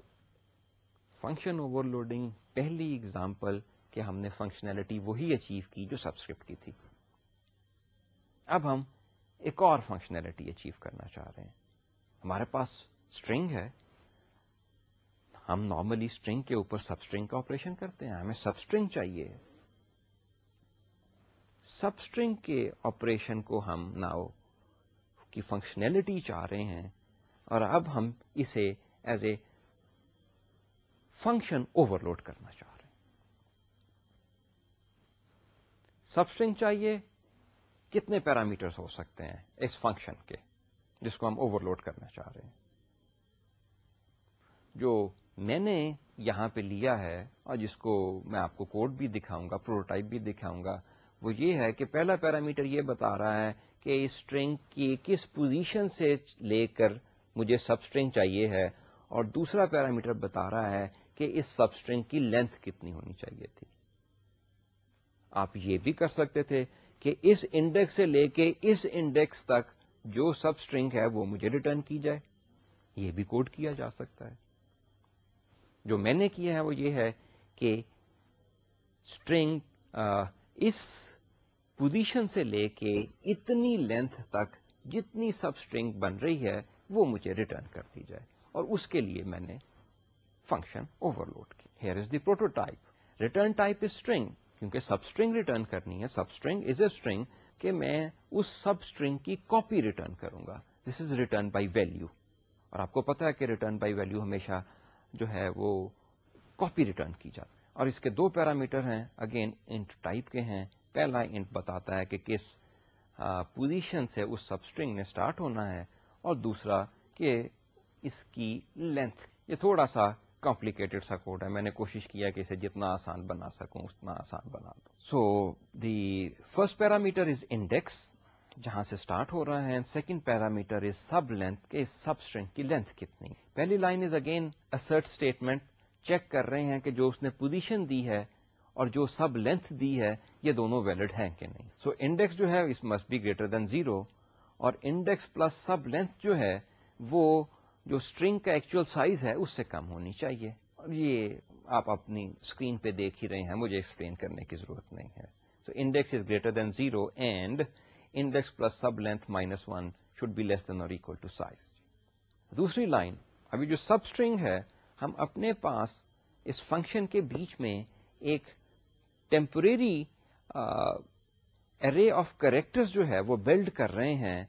A: فنکشن اوور لوڈنگ پہلی اگزامپل کہ ہم نے فنکشنلٹی وہی اچیو کی جو سبسکرپٹ کی تھی۔ اب ہم ایک اور فنکشنلٹی اچیو کرنا چاہ رہے ہیں۔ ہمارے پاس اسٹرنگ ہے۔ ہم نارملی اسٹرنگ کے اوپر سب اسٹرنگ کا آپریشن کرتے ہیں، ہمیں سب اسٹرنگ چاہیے۔ سب اسٹرنگ کے آپریشن کو ہم ناؤ کی فنکشنلٹی چاہ رہے ہیں اور اب ہم اسے as a function over load کرنا چاہ رہے ہیں۔ سب اسٹرنگ چاہیے کتنے پیرامیٹرز ہو سکتے ہیں اس فنکشن کے جس کو ہم اوور لوڈ کرنا چاہ رہے ہیں۔ جو میں نے یہاں پہ لیا ہے اور جس کو میں آپ کو کوڈ بھی دکھاؤں گا پروٹوٹائپ بھی دکھاؤں گا وہ یہ ہے کہ پہلا پیرامیٹر یہ بتا رہا ہے کہ اس اسٹرنگ کی کس پوزیشن سے لے کر مجھے سب اسٹرنگ چاہیے ہے اور دوسرا پیرامیٹر بتا رہا ہے کہ اس سب اسٹرنگ کی لینتھ کتنی ہونی چاہیے تھی۔ آپ یہ بھی کر سکتے تھے کہ اس انڈیکس سے لے کے اس انڈیکس تک جو سب اسٹرنگ ہے وہ مجھے ریٹرن کی جائے۔ یہ بھی کوڈ کیا جا سکتا ہے۔ جو میں نے کیا ہے وہ یہ ہے کہ اسٹرنگ اس پوزیشن سے لے کے اتنی لینتھ تک جتنی سب اسٹرنگ بن رہی ہے، وہ مجھے ریٹرن کر دی جائے۔ اور اس کے لیے میں نے فنکشن اوور لوڈ کی۔ Here is the prototype return type is string کیونکہ سب اسٹرنگ ریٹرن کرنی ہے سب اسٹرنگ از اے اسٹرنگ کہ میں اس سب اسٹرنگ کی کاپی ریٹرن کروں گا۔ This is return by value اور آپ کو پتا ہے کہ ریٹرن بائی ویلو ہمیشہ جو ہے وہ کاپی ریٹرن کی جاتی اور اس کے دو پیرامیٹر ہیں اگین انٹ ٹائپ کے ہیں۔ پہلا انٹ بتاتا ہے کہ کس پوزیشن سے اس سب اسٹرنگ نے اسٹارٹ ہونا ہے اور دوسرا کہ اس کی لینتھ یہ تھوڑا سا کمپلیکیٹڈ سا کوڈ ہے۔ میں نے کوشش کیا کہ اسے جتنا آسان بنا سکوں، اتنا آسان بنا دوں۔ So the first parameter is index جہاں سے اسٹارٹ ہو رہا ہے۔ Second parameter is sub length کے سب اسٹرنگ کی لینتھ کتنی۔ پہلی line is again assert statement check کر رہے ہیں کہ جو اس نے پوزیشن دی ہے اور جو سب لینتھ دی ہے یہ دونوں ویلڈ ہیں کہ نہیں۔ سو so, انڈیکس جو ہے اس must be greater than zero اور انڈیکس پلس سب لینتھ جو ہے وہ جو اسٹرنگ کا ایکچوئل سائز ہے اس سے کم ہونی چاہیے۔ اور یہ آپ اپنی اسکرین پہ دیکھ ہی رہے ہیں مجھے ایکسپلین کرنے کی ضرورت نہیں ہے۔ So index is greater than zero and index plus sub length minus one should be less than اور اکول ٹو سائز دوسری لائن ابھی جو سب اسٹرنگ ہے ہم اپنے پاس اس فنکشن کے بیچ میں ایک ٹیمپریری ارے آف کریکٹر جو ہے وہ بلڈ کر رہے ہیں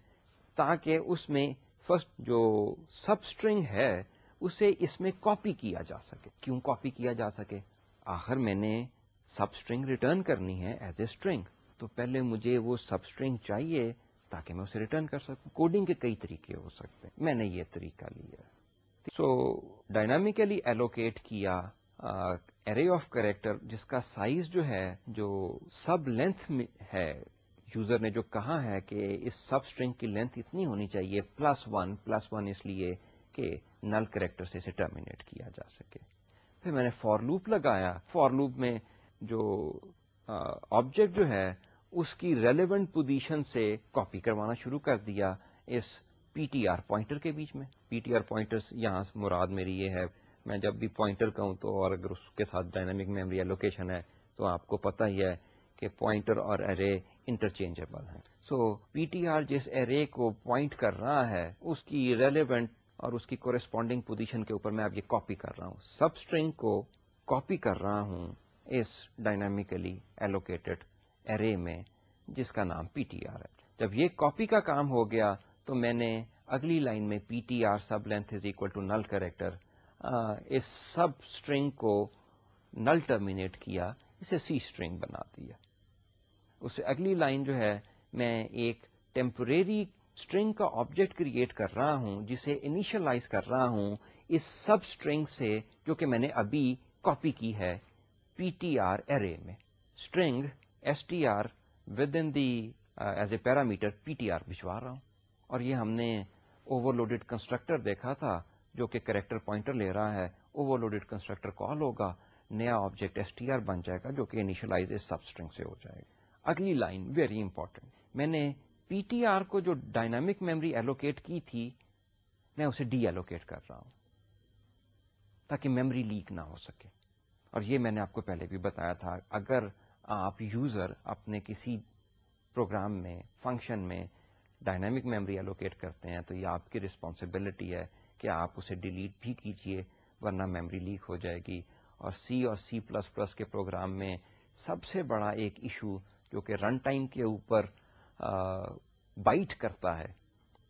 A: تاکہ اس میں فرسٹ جو سب اسٹرنگ ہے اسے اس میں کاپی کیا جا سکے۔ کیوں کاپی کیا جا سکے؟ آخر میں نے سب اسٹرنگ ریٹرن کرنی ہے ایز اے اسٹرنگ تو پہلے مجھے وہ سب اسٹرنگ چاہیے تاکہ میں اسے ریٹرن کر سکوں۔ کوڈنگ کے کئی طریقے ہو سکتے ہیں۔ میں نے یہ طریقہ لیا۔ سو ڈائنامیکلی ایلوکیٹ کیا ارے آف کریکٹر جس کا سائز جو ہے جو سب لینتھ ہے یوزر نے جو کہا ہے کہ اس سب اسٹرنگ کی لینتھ اتنی ہونی چاہیے پلس ون پلس ون اس لیے کہ نل کریکٹر سے اسے ٹرمینیٹ کیا جا سکے پھر میں نے فور لوپ لگایا فور لوپ میں جو آبجیکٹ جو ہے اس کی ریلیونٹ پوزیشن سے کاپی کروانا شروع کر دیا اس پی ٹی آر پوائنٹر کے بیچ میں۔ پی ٹی آر پوائنٹر یہاں مراد میری یہ ہے، میں جب بھی پوائنٹر کہوں تو، اور اگر اس کے ساتھ ڈائنامک میموری لوکیشن ہے، تو آپ کو پتا ہی ہے کہ پوائنٹر اور ارے انٹرچینجبل ہیں۔ سو پی ٹی آر جس ارے کو پوائنٹ کر رہا ہے، اس کی ریلیونٹ اور اس کی کورسپونڈنگ پوزیشن کے اوپر میں اب یہ کاپی کر رہا ہوں۔ سب اسٹرنگ کو کاپی کر رہا ہوں اس ڈائنامیکلی ایلوکیٹڈ ارے میں، جس کا نام پی ٹی آر ہے۔ جب یہ کاپی کا کام ہو گیا تو میں نے اگلی لائن میں P T R sub length is equal to null character us substring کو نل ٹرمینیٹ کیا، اسے سی اسٹرنگ بنا دیا۔ اس سے اگلی لائن جو ہے، میں ایک ٹیمپریری اسٹرنگ کا آبجیکٹ کریٹ کر رہا ہوں، جسے انیشلائز کر رہا ہوں، اس سب اسٹرنگ سے جو کہ میں نے ابھی کاپی کی ہے پی ٹی آر ارے میں۔ String S T R with in the as a parameter P T R بھجوا رہا ہوں۔ اور یہ ہم نے اوور لوڈیڈ کنسٹرکٹر دیکھا تھا، جو کہ کریکٹر پوائنٹر لے رہا ہے۔ اوور لوڈیڈ کنسٹرکٹر کال ہوگا، نیا آبجیکٹ ایس ٹی آر بن جائے گا، جو کہ انیشلائز سب اسٹرنگ سے ہو جائے گا۔ اگلی لائن ویری امپورٹنٹ میں نے پی ٹی آر کو جو ڈائنامک میموری ایلوکیٹ کی تھی، میں اسے ڈی ایلوکیٹ کر رہا ہوں، تاکہ میموری لیک نہ ہو سکے۔ اور یہ میں نے آپ کو پہلے بھی بتایا تھا، اگر آپ یوزر اپنے کسی پروگرام میں فنکشن میں ڈائنامک میموری ایلوکیٹ کرتے ہیں، تو یہ آپ کی رسپانسبلٹی ہے کہ آپ اسے ڈیلیٹ بھی کیجیے، ورنہ میموری لیک ہو جائے گی۔ اور سی اور سی پلس پلس کے پروگرام میں سب سے بڑا ایک ایشو جو کہ رن ٹائم کے اوپر بائٹ کرتا ہے،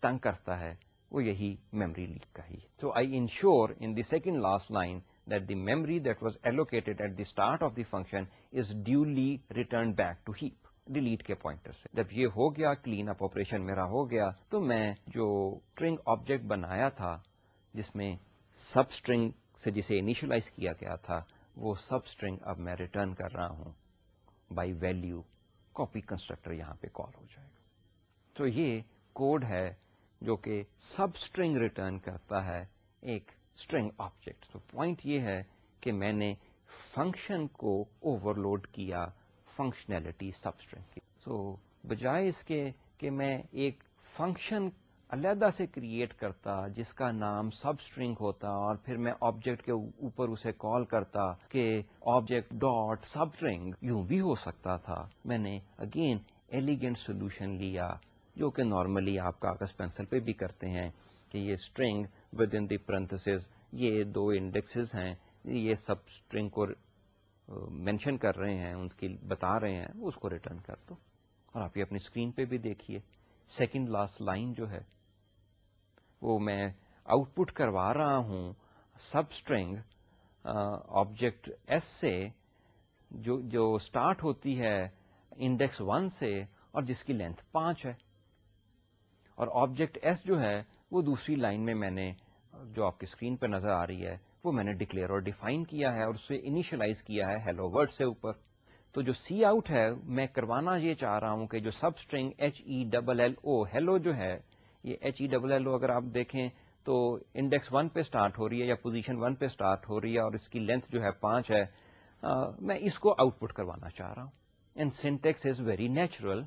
A: تنگ کرتا ہے، وہ یہی میموری لیک کا ہی۔ تو I ensure in the second last line that the memory that was allocated at the start of the function is duly return back to heap delete کے پوائنٹر سے۔ جب یہ ہو گیا کلین اپ آپریشن میرا ہو گیا، تو میں جو اسٹرنگ آبجیکٹ بنایا تھا، جس میں سب اسٹرنگ سے جسے انیشلائز کیا گیا تھا، وہ سب اسٹرنگ اب میں ریٹرن کر رہا ہوں۔ بائی ویلو کاپی کنسٹرکٹر یہاں پہ کال ہو جائے گا۔ تو یہ کوڈ ہے جو کہ سب اسٹرنگ ریٹرن کرتا ہے ایک اسٹرنگ آبجیکٹ تو پوائنٹ یہ ہے کہ میں نے فنکشن کو اوور لوڈ کیا فنکشنلٹی سب اسٹرنگ کی سو so, بجائے اس کے کہ میں ایک فنکشن علیحدہ سے کریٹ کرتا جس کا نام سب اسٹرنگ ہوتا اور پھر میں آبجیکٹ کے اوپر اسے کال کرتا کہ آبجیکٹ ڈاٹ سب اسٹرنگ یوں بھی ہو سکتا تھا۔ میں نے اگین ایلیگینٹ سولوشن لیا جو کہ نارملی آپ کاغذ پینسل پہ بھی کرتے ہیں کہ یہ اسٹرنگ ود ان دی پرنتس یہ دو انڈیکسز ہیں یہ سب اسٹرنگ کو مینشن کر رہے ہیں، ان کی بتا رہے ہیں اس کو ریٹرن کر دو۔ اور آپ یہ اپنی اسکرین پہ بھی دیکھیے۔ سیکنڈ لاسٹ لائن جو ہے، وہ میں آؤٹ پٹ کروا رہا ہوں۔ سب اسٹرنگ آبجیکٹ ایس سے، جو جو اسٹارٹ ہوتی ہے انڈیکس ون سے، اور جس کی لینتھ پانچ ہے۔ اور آبجیکٹ ایس جو ہے، وہ دوسری لائن میں میں نے جو آپ کی اسکرین پہ نظر آ رہی ہے وہ میں نے ڈکلیئر اور ڈیفائن کیا ہے اور اسے انیشلائز کیا ہے ہیلو ورڈ سے اوپر۔ تو جو سی آؤٹ ہے، میں کروانا یہ چاہ رہا ہوں کہ جو substring H E double L O hello جو ہے، یہ H E double L O اگر آپ دیکھیں تو انڈیکس ون پہ اسٹارٹ ہو رہی ہے یا پوزیشن ون پہ اسٹارٹ ہو رہی ہے اور اس کی لینتھ جو ہے پانچ ہے میں اس کو آؤٹ پٹ کروانا چاہ رہا ہوں۔ And syntax is very natural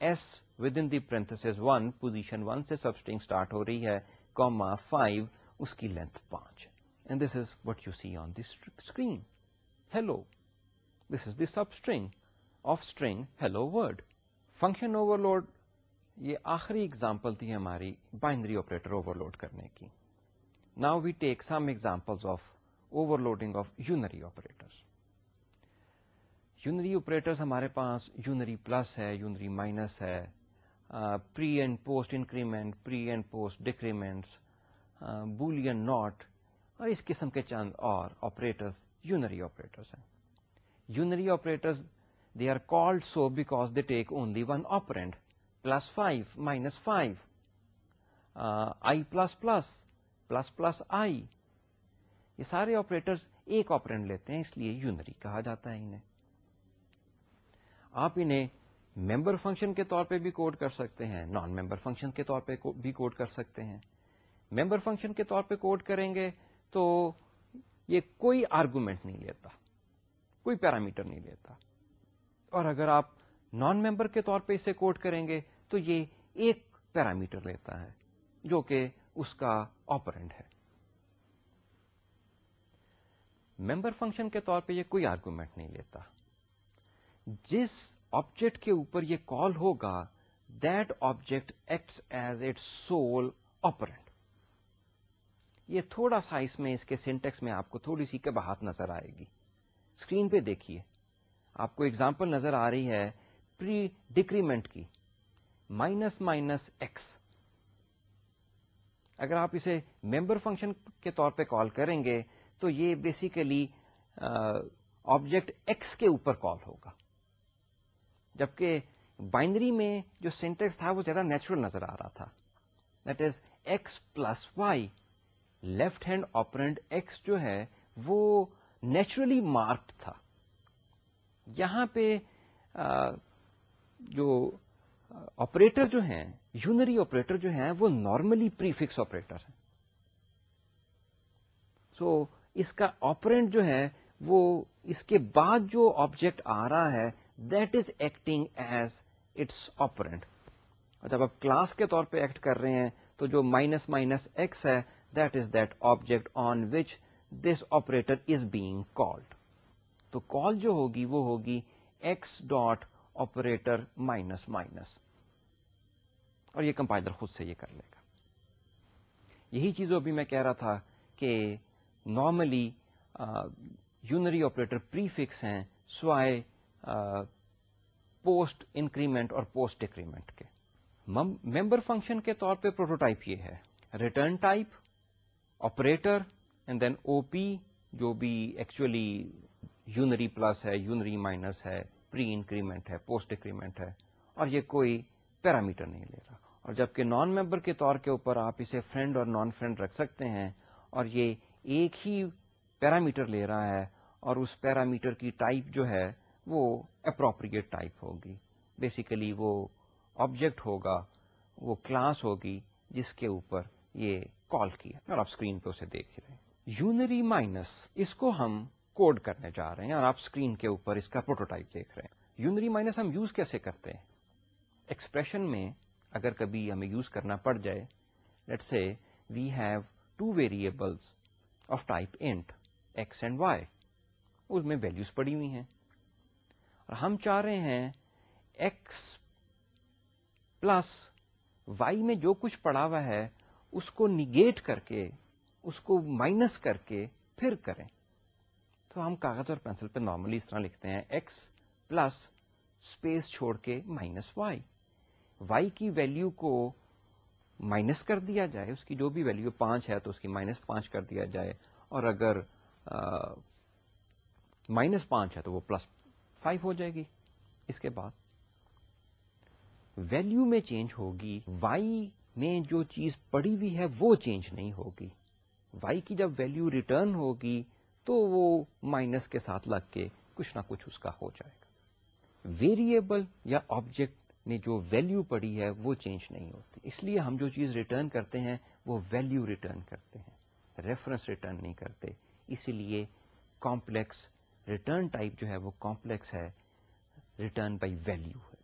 A: as with in the parentheses one position one سے سب اسٹرنگ اسٹارٹ ہو رہی ہے کوما فائیو اس کی لینتھ پانچ and this is what you see on the screen hello this is the substring of string hello world function overload یہ آخری example تھی ہماری بائنڈری آپریٹر اوور لوڈ کرنے کی now we take some example of overloading of unary operator unary operator ہمارے پاس unary plus ہے unary minus ہے pre and post increment pre and post decrements boolean not اور اس قسم کے چند اور آپریٹرس یونری آپریٹرس ہیں۔ Unary operators they are called so because they take only one operand plus five minus five I plus plus plus plus I یہ سارے operator ایک آپرینٹ لیتے ہیں، اس لیے یونری کہا جاتا ہے انہیں۔ آپ انہیں ممبر فنکشن کے طور پہ بھی کوڈ کر سکتے ہیں نان ممبر فنکشن کے طور پہ بھی کوڈ کر سکتے ہیں۔ ممبر فنکشن کے طور پہ کوڈ کریں گے تو یہ کوئی آرگومنٹ نہیں لیتا، کوئی پیرامیٹر نہیں لیتا۔ اور اگر آپ نان ممبر کے طور پہ اسے کوڈ کریں گے تو یہ ایک پیرامیٹر لیتا ہے جو کہ اس کا آپرینٹ ہے۔ ممبر فنکشن کے طور پہ یہ کوئی آرگومنٹ نہیں لیتا۔ جس آبجیکٹ کے اوپر یہ کال ہوگا that object acts as it sole operand یہ تھوڑا سا اس میں، اس کے سینٹیکس میں آپ کو تھوڑی سی کے نظر آئے گی۔ اسکرین پہ دیکھیے۔ آپ کو اگزامپل نظر آ رہی ہے پری ڈیکریمنٹ کی۔ مائنس مائنس ایکس اگر آپ اسے ممبر فنکشن کے طور پہ کال کریں گے، تو یہ بیسیکلی آبجیکٹ ایکس کے اوپر کال ہوگا۔ جبکہ بائنری میں جو سینٹیکس تھا، وہ زیادہ نیچرل نظر آ رہا تھا۔ That is X plus Y left hand operand X جو ہے وہ نیچرلی مارکڈ تھا۔ یہاں پہ جو آپریٹر جو ہیں یونری آپریٹر جو ہیں وہ نارملی پریفکس آپریٹر ہیں۔ سو so, اس کا آپرینٹ جو ہے وہ اس کے بعد جو آبجیکٹ آ رہا ہے that is acting as its operand جب آپ کلاس کے طور پہ ایکٹ کر رہے ہیں تو جو مائنس مائنس ایکس ہے that is that object on which this operator is being called تو کال جو ہوگی وہ ہوگی X dot operator minus minus اور یہ کمپائلر خود سے یہ کر لے گا. یہی چیز ابھی میں کہہ رہا تھا کہ normally unary operator prefix ہیں سوائے پوسٹ انکریمنٹ اور پوسٹ ڈیکریمنٹ کے. ممبر فنکشن کے طور پہ پروٹوٹائپ یہ ہے. Return type operator and then O P جو بھی ایکچولی یونری پلس ہے یونری مائنس ہے پری انکریمنٹ ہے پوسٹ انکریمنٹ ہے، اور یہ کوئی پیرامیٹر نہیں لے رہا اور جبکہ نان ممبر کے طور کے اوپر آپ اسے فرینڈ اور نان فرینڈ رکھ سکتے ہیں، اور یہ ایک ہی پیرامیٹر لے رہا ہے، اور اس پیرامیٹر کی ٹائپ جو ہے وہ اپروپریٹ ٹائپ ہوگی۔ بیسیکلی وہ آبجیکٹ ہوگا، وہ کلاس ہوگی جس کے اوپر یہ کال کیا اور آپ اسکرین پہ اسے دیکھ رہے ہیں۔ یونری مائنس، اس کو ہم کوڈ کرنے جا رہے ہیں اور آپ اسکرین کے اوپر اس کا پروٹوٹائپ دیکھ رہے ہیں۔ یونری مائنس ہم یوز کیسے کرتے ہیں؟ ایکسپریشن میں اگر کبھی ہمیں یوز کرنا پڑ جائے let say we have two variables of type int X and Y اس میں ویلوز پڑی ہوئی ہیں۔ اور ہم چاہ رہے ہیں ایکس پلس وائی میں جو کچھ پڑا ہوا ہے اس کو نگیٹ کر کے، اس کو مائنس کر کے پھر کریں۔ تو ہم کاغذ اور پینسل پہ نارملی اس طرح لکھتے ہیں ایکس پلس اسپیس چھوڑ کے مائنس وائی وائی کی ویلو کو مائنس کر دیا جائے، اس کی جو بھی ویلو پانچ ہے تو اس کی مائنس پانچ کر دیا جائے۔ اور اگر مائنس پانچ ہے تو وہ پلس فائیو ہو جائے گی۔ اس کے بعد ویلو میں چینج ہوگی وائی میں جو چیز پڑی ہوئی ہے وہ چینج نہیں ہوگی۔ وائی کی جب ویلو ریٹرن ہوگی تو وہ مائنس کے ساتھ لگ کے کچھ نہ کچھ اس کا ہو جائے گا۔ ویریبل یا آبجیکٹ میں جو ویلو پڑی ہے وہ چینج نہیں ہوتی۔ اس لیے ہم جو چیز ریٹرن کرتے ہیں وہ ویلو ریٹرن کرتے ہیں۔ ریفرنس ریٹرن نہیں کرتے۔ اسی لیے کمپلیکس ریٹرن ٹائپ جو ہے وہ کمپلیکس ہے۔ ریٹرن بائی ویلو ہے۔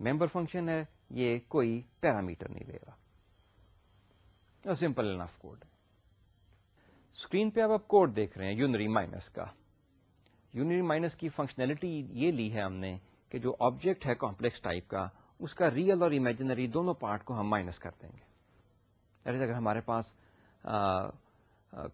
A: ممبر فنکشن ہے یہ کوئی پیرامیٹر نہیں لے رہا سمپل انف کوڈ اسکرین پہ اب آپ کوڈ دیکھ رہے ہیں یونری مائنس کا۔ یونری مائنس کی فنکشنلٹی یہ لی ہے ہم نے کہ جو آبجیکٹ ہے کمپلیکس ٹائپ کا، اس کا ریئل اور امیجنری دونوں پارٹ کو ہم مائنس کر دیں گے۔ اگر ہمارے پاس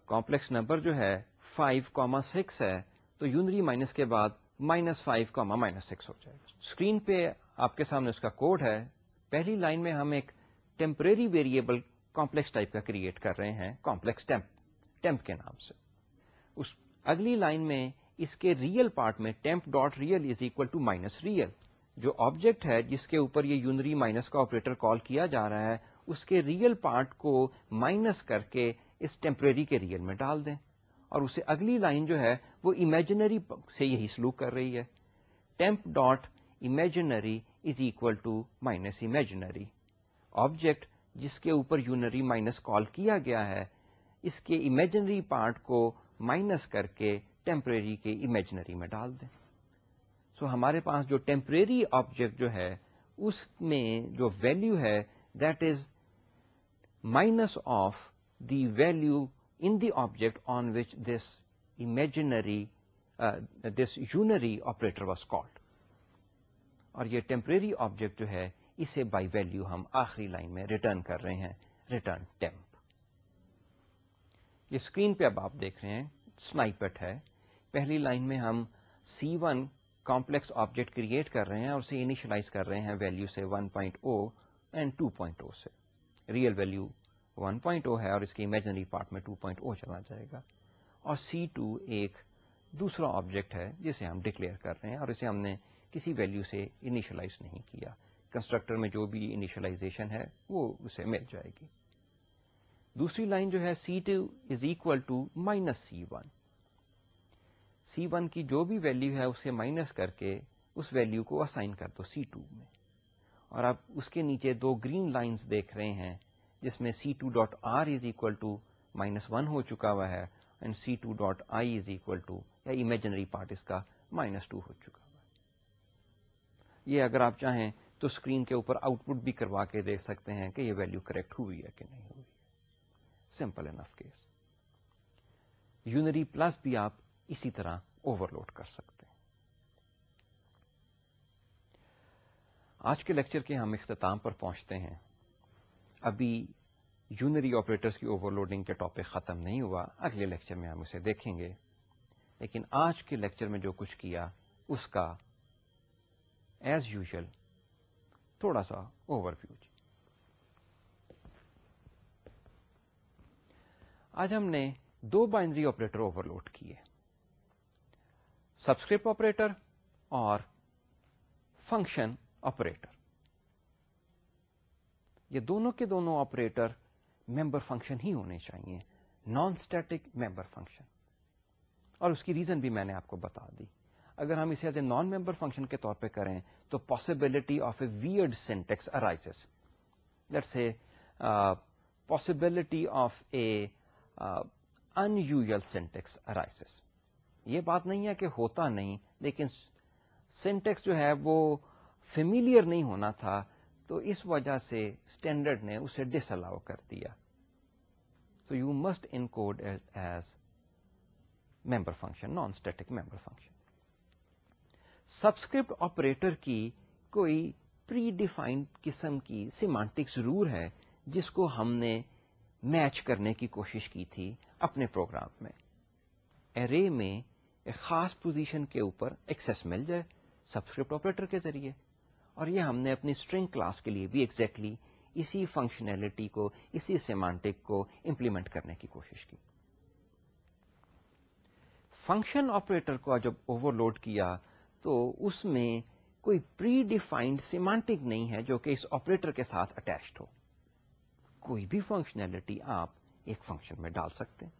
A: کمپلیکس نمبر جو ہے فائیو کاما سکس ہے، تو یونری مائنس کے بعد minus five comma minus six ہو جائے گا۔ اسکرین پہ آپ کے سامنے اس کا کوڈ ہے۔ پہلی لائن میں ہم ایک ٹیمپریری ویریبل کمپلیکس ٹائپ کا کریٹ کر رہے ہیں کمپلیکس ٹیمپ ٹیمپ کے نام سے۔ اس اگلی لائن میں اس کے ریئل پارٹ میں temp dot real is equal to minus real جو آبجیکٹ ہے جس کے اوپر یہ یونری مائنس کا آپریٹر کال کیا جا رہا ہے، اس کے ریئل پارٹ کو مائنس کر کے اس ٹیمپریری کے ریئل میں ڈال دیں۔ اور اسے اگلی لائن جو ہے، وہ امیجنری سے یہی سلوک کر رہی ہے۔ Temp dot imaginary is equal to minus imaginary object جس کے اوپر یونری مائنس کال کیا گیا ہے اس کے امیجنری پارٹ کو مائنس کر کے ٹیمپریری کے امیجنری میں ڈال دیں۔ سو so, ہمارے پاس جو ٹیمپریری آبجیکٹ جو ہے اس میں جو ویلو ہے that is minus of the value in the object on which this imaginary this unary operator was called اور یہ ٹیمپریری آبجیکٹ جو ہے، اسے بائی ویلو ہم آخری لائن میں ریٹرن کر رہے ہیں ریٹرن ٹیمپ یہ اسکرین پہ اب آپ دیکھ رہے ہیں سنائپٹ ہے۔ پہلی لائن میں ہم C one complex object create کر رہے ہیں اور اسے انیشلائز کر رہے ہیں ویلو سے 1.0 point O and two point O سے۔ ریئل ویلو 1.0 ہے اور اس کی امیجنری پارٹ میں 2.0 چلا جائے گا۔ اور سی ٹو ایک دوسرا آبجیکٹ ہے جسے ہم ڈکلیئر کر رہے ہیں اور اسے ہم نے کسی ویلو سے انیشلائز نہیں کیا۔ کنسٹرکٹر میں جو بھی انیشلائزیشن ہے، وہ اسے مل جائے گی۔ دوسری لائن جو ہے C two is equal to minus C one C one کی جو بھی ویلو ہے اسے مائنس کر کے اس ویلو کو اسائن کر دو سی ٹو میں۔ اور آپ اس کے نیچے دو گرین لائنز دیکھ رہے ہیں، جس میں C two dot R is equal to minus one ہو چکا ہوا ہے and C two dot I is equal to یا امیجنری پارٹ اس کا مائنس ٹو ہو چکا۔ ہوا ہے یہ اگر آپ چاہیں تو اسکرین کے اوپر آؤٹ پٹ بھی کروا کے دیکھ سکتے ہیں کہ یہ ویلو کریکٹ ہوئی ہے کہ نہیں ہوئی simple enough case unary plus بھی آپ اسی طرح اوور لوڈ کر سکتے ہیں۔ آج کے لیکچر کے ہم اختتام پر پہنچتے ہیں۔ ابھی یونری آپریٹرس کی اوور لوڈنگ کے ٹاپک ختم نہیں ہوا۔ اگلے لیکچر میں ہم اسے دیکھیں گے۔ لیکن آج کے لیکچر میں جو کچھ کیا، اس کا ایز یوزل تھوڑا سا اوور ویو جی۔ آج ہم نے دو بائنری آپریٹر اوور لوڈ کیے۔ سبسکرپٹ آپریٹر اور فنکشن آپریٹر یہ دونوں کے دونوں آپریٹر ممبر فنکشن ہی ہونے چاہیے نان اسٹیٹک ممبر فنکشن اور اس کی ریزن بھی میں نے آپ کو بتا دی۔ اگر ہم اسے as a non member function کے طور پہ کریں تو possibility of a weird syntax arises let's a possibility of a unusual syntax arises یہ بات نہیں ہے کہ ہوتا نہیں، لیکن سینٹیکس جو ہے وہ فیملیئر نہیں ہونا تھا، تو اس وجہ سے اسٹینڈرڈ نے اسے ڈس الاؤ کر دیا. تو you must encode as member function non static member function subscript operator کی کوئی پری ڈیفائنڈ قسم کی سیمانٹک ضرور ہے جس کو ہم نے میچ کرنے کی کوشش کی تھی اپنے پروگرام میں۔ ارے میں ایک خاص پوزیشن کے اوپر ایکسس مل جائے سبسکرپٹ آپریٹر کے ذریعے۔ اور یہ ہم نے اپنی اسٹرنگ کلاس کے لیے بھی ایگزیکٹلی exactly اسی فنکشنلٹی کو، اسی سیمانٹک کو امپلیمنٹ کرنے کی کوشش کی۔ فنکشن آپریٹر کو جب اوور لوڈ کیا تو اس میں کوئی پری ڈیفائنڈ سیمانٹک نہیں ہے جو کہ اس آپریٹر کے ساتھ اٹیچڈ ہو۔ کوئی بھی فنکشنلٹی آپ ایک فنکشن میں ڈال سکتے ہیں۔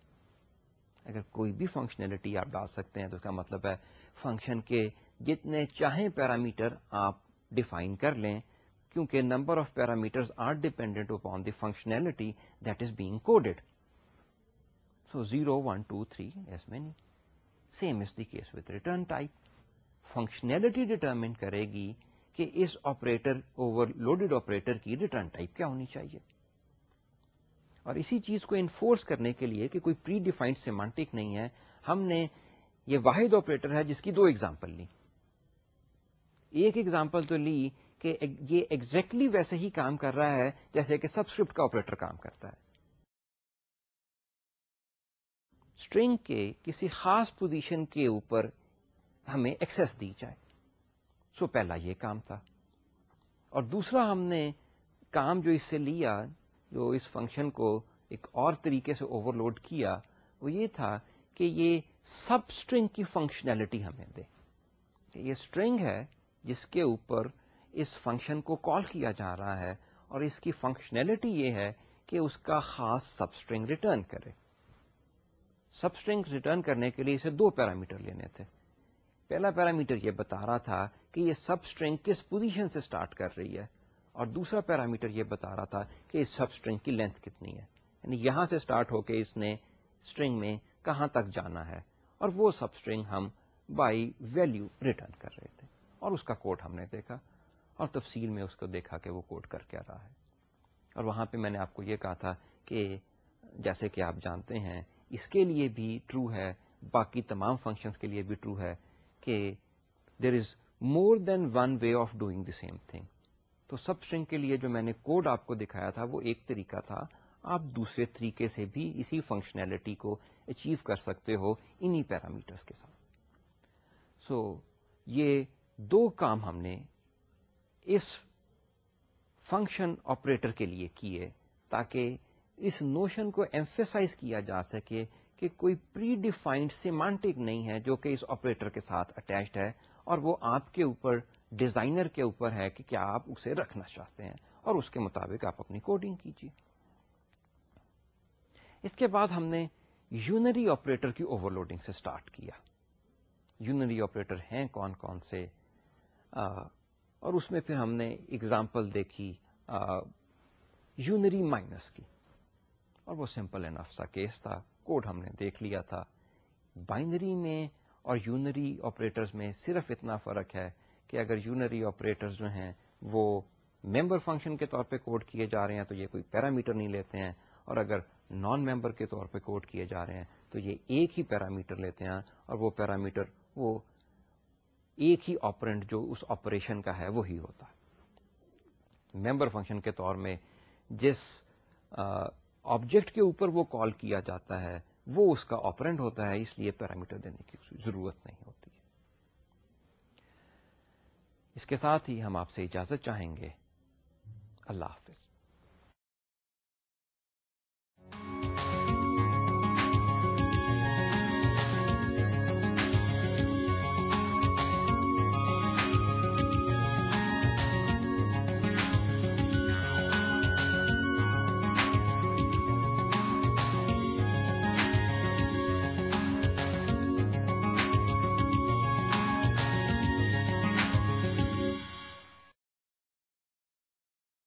A: اگر کوئی بھی فنکشنلٹی آپ ڈال سکتے ہیں تو اس کا مطلب ہے فنکشن کے جتنے چاہیں پیرامیٹر آپ ڈیفائن کر لیں، کیونکہ number of parameter are dependent upon the functionality that is being coded so zero one two three as many same as the case with return type functionality determine کرے گی کہ اس آپریٹر اوور لوڈیڈ آپریٹر کی return type کیا ہونی چاہیے اور اسی چیز کو انفورس کرنے کے لیے کہ کوئی پری ڈیفائنڈ سیمانٹک نہیں ہے ہم نے یہ واحد آپریٹر ہے جس کی دو ایگزامپل لی ایک ایگزامپل تو لی کہ یہ ایگزیکٹلی ویسے ہی کام کر رہا ہے جیسے کہ سبسکرپٹ کا آپریٹر کام کرتا ہے اسٹرنگ کے کسی خاص پوزیشن کے اوپر ہمیں ایکسس دی جائے۔ سو پہلا یہ کام تھا۔ اور دوسرا ہم نے کام جو اس سے لیا، جو اس فنکشن کو ایک اور طریقے سے اوور لوڈ کیا، وہ یہ تھا کہ یہ سب اسٹرنگ کی فنکشنلٹی ہمیں دے۔ یہ اسٹرنگ ہے جس کے اوپر اس فنکشن کو کال کیا جا رہا ہے، اور اس کی فنکشنلٹی یہ ہے کہ اس کا خاص سب اسٹرنگ ریٹرن کرے۔ سب اسٹرنگ ریٹرن کرنے کے لیے اسے دو پیرامیٹر لینے تھے۔ پہلا پیرامیٹر یہ بتا رہا تھا کہ یہ سب اسٹرنگ کس پوزیشن سے اسٹارٹ کر رہی ہے اور دوسرا پیرامیٹر یہ بتا رہا تھا کہ اس سب اسٹرنگ کی لینتھ کتنی ہے یعنی یہاں سے اسٹارٹ ہو کے اس نے اسٹرنگ میں کہاں تک جانا ہے اور وہ سب اسٹرنگ ہم بائی ویلو ریٹرن کر رہے تھے اور اس کا کوڈ ہم نے دیکھا اور تفصیل میں اس کو دیکھا کہ وہ کوڈ کر کیا رہا ہے۔ اور وہاں پہ میں نے آپ کو یہ کہا تھا کہ جیسے کہ آپ جانتے ہیں، اس کے لیے بھی ٹرو ہے، باقی تمام فنکشنز کے لیے بھی ٹرو ہے کہ there is more than one way of doing the same thing تو سب اسٹرنگ کے لیے جو میں نے کوڈ آپ کو دکھایا تھا وہ ایک طریقہ تھا۔ آپ دوسرے طریقے سے بھی اسی فنکشنلٹی کو اچیو کر سکتے ہو انہی پیرامیٹرس کے ساتھ۔ سو so, یہ دو کام ہم نے اس فنکشن آپریٹر کے لیے کیے تاکہ اس نوشن کو ایمفیسائز کیا جا سکے کہ کوئی پری ڈیفائنڈ سیمانٹک نہیں ہے جو کہ اس آپریٹر کے ساتھ اٹیچڈ ہے اور وہ آپ کے اوپر ڈیزائنر کے اوپر ہے کہ کیا آپ اسے رکھنا چاہتے ہیں اور اس کے مطابق آپ اپنی کوڈنگ کیجیے۔ اس کے بعد ہم نے یونری آپریٹر کی اوور لوڈنگ سے اسٹارٹ کیا۔ یونری آپریٹر ہیں کون کون سے؟ اور اس میں پھر ہم نے اگزامپل دیکھی یونری مائنس کی۔ اور وہ سمپل اینف سا کیس تھا۔ کوڈ ہم نے دیکھ لیا تھا۔ بائنری میں اور یونری آپریٹرز میں صرف اتنا فرق ہے کہ اگر یونری آپریٹرز جو ہیں وہ ممبر فنکشن کے طور پہ کوڈ کیے جا رہے ہیں تو یہ کوئی پیرامیٹر نہیں لیتے ہیں اور اگر نان ممبر کے طور پہ کوڈ کیے جا رہے ہیں تو یہ ایک ہی پیرامیٹر لیتے ہیں اور وہ پیرامیٹر وہ ایک ہی آپرینٹ جو اس آپریشن کا ہے وہی وہ ہوتا ہے۔ ممبر فنکشن کے طور میں جس آبجیکٹ کے اوپر وہ کال کیا جاتا ہے، وہ اس کا آپرینٹ ہوتا ہے، اس لیے پیرامیٹر دینے کی ضرورت نہیں ہوتی۔ اس کے ساتھ ہی ہم آپ سے اجازت چاہیں گے۔ اللہ حافظ۔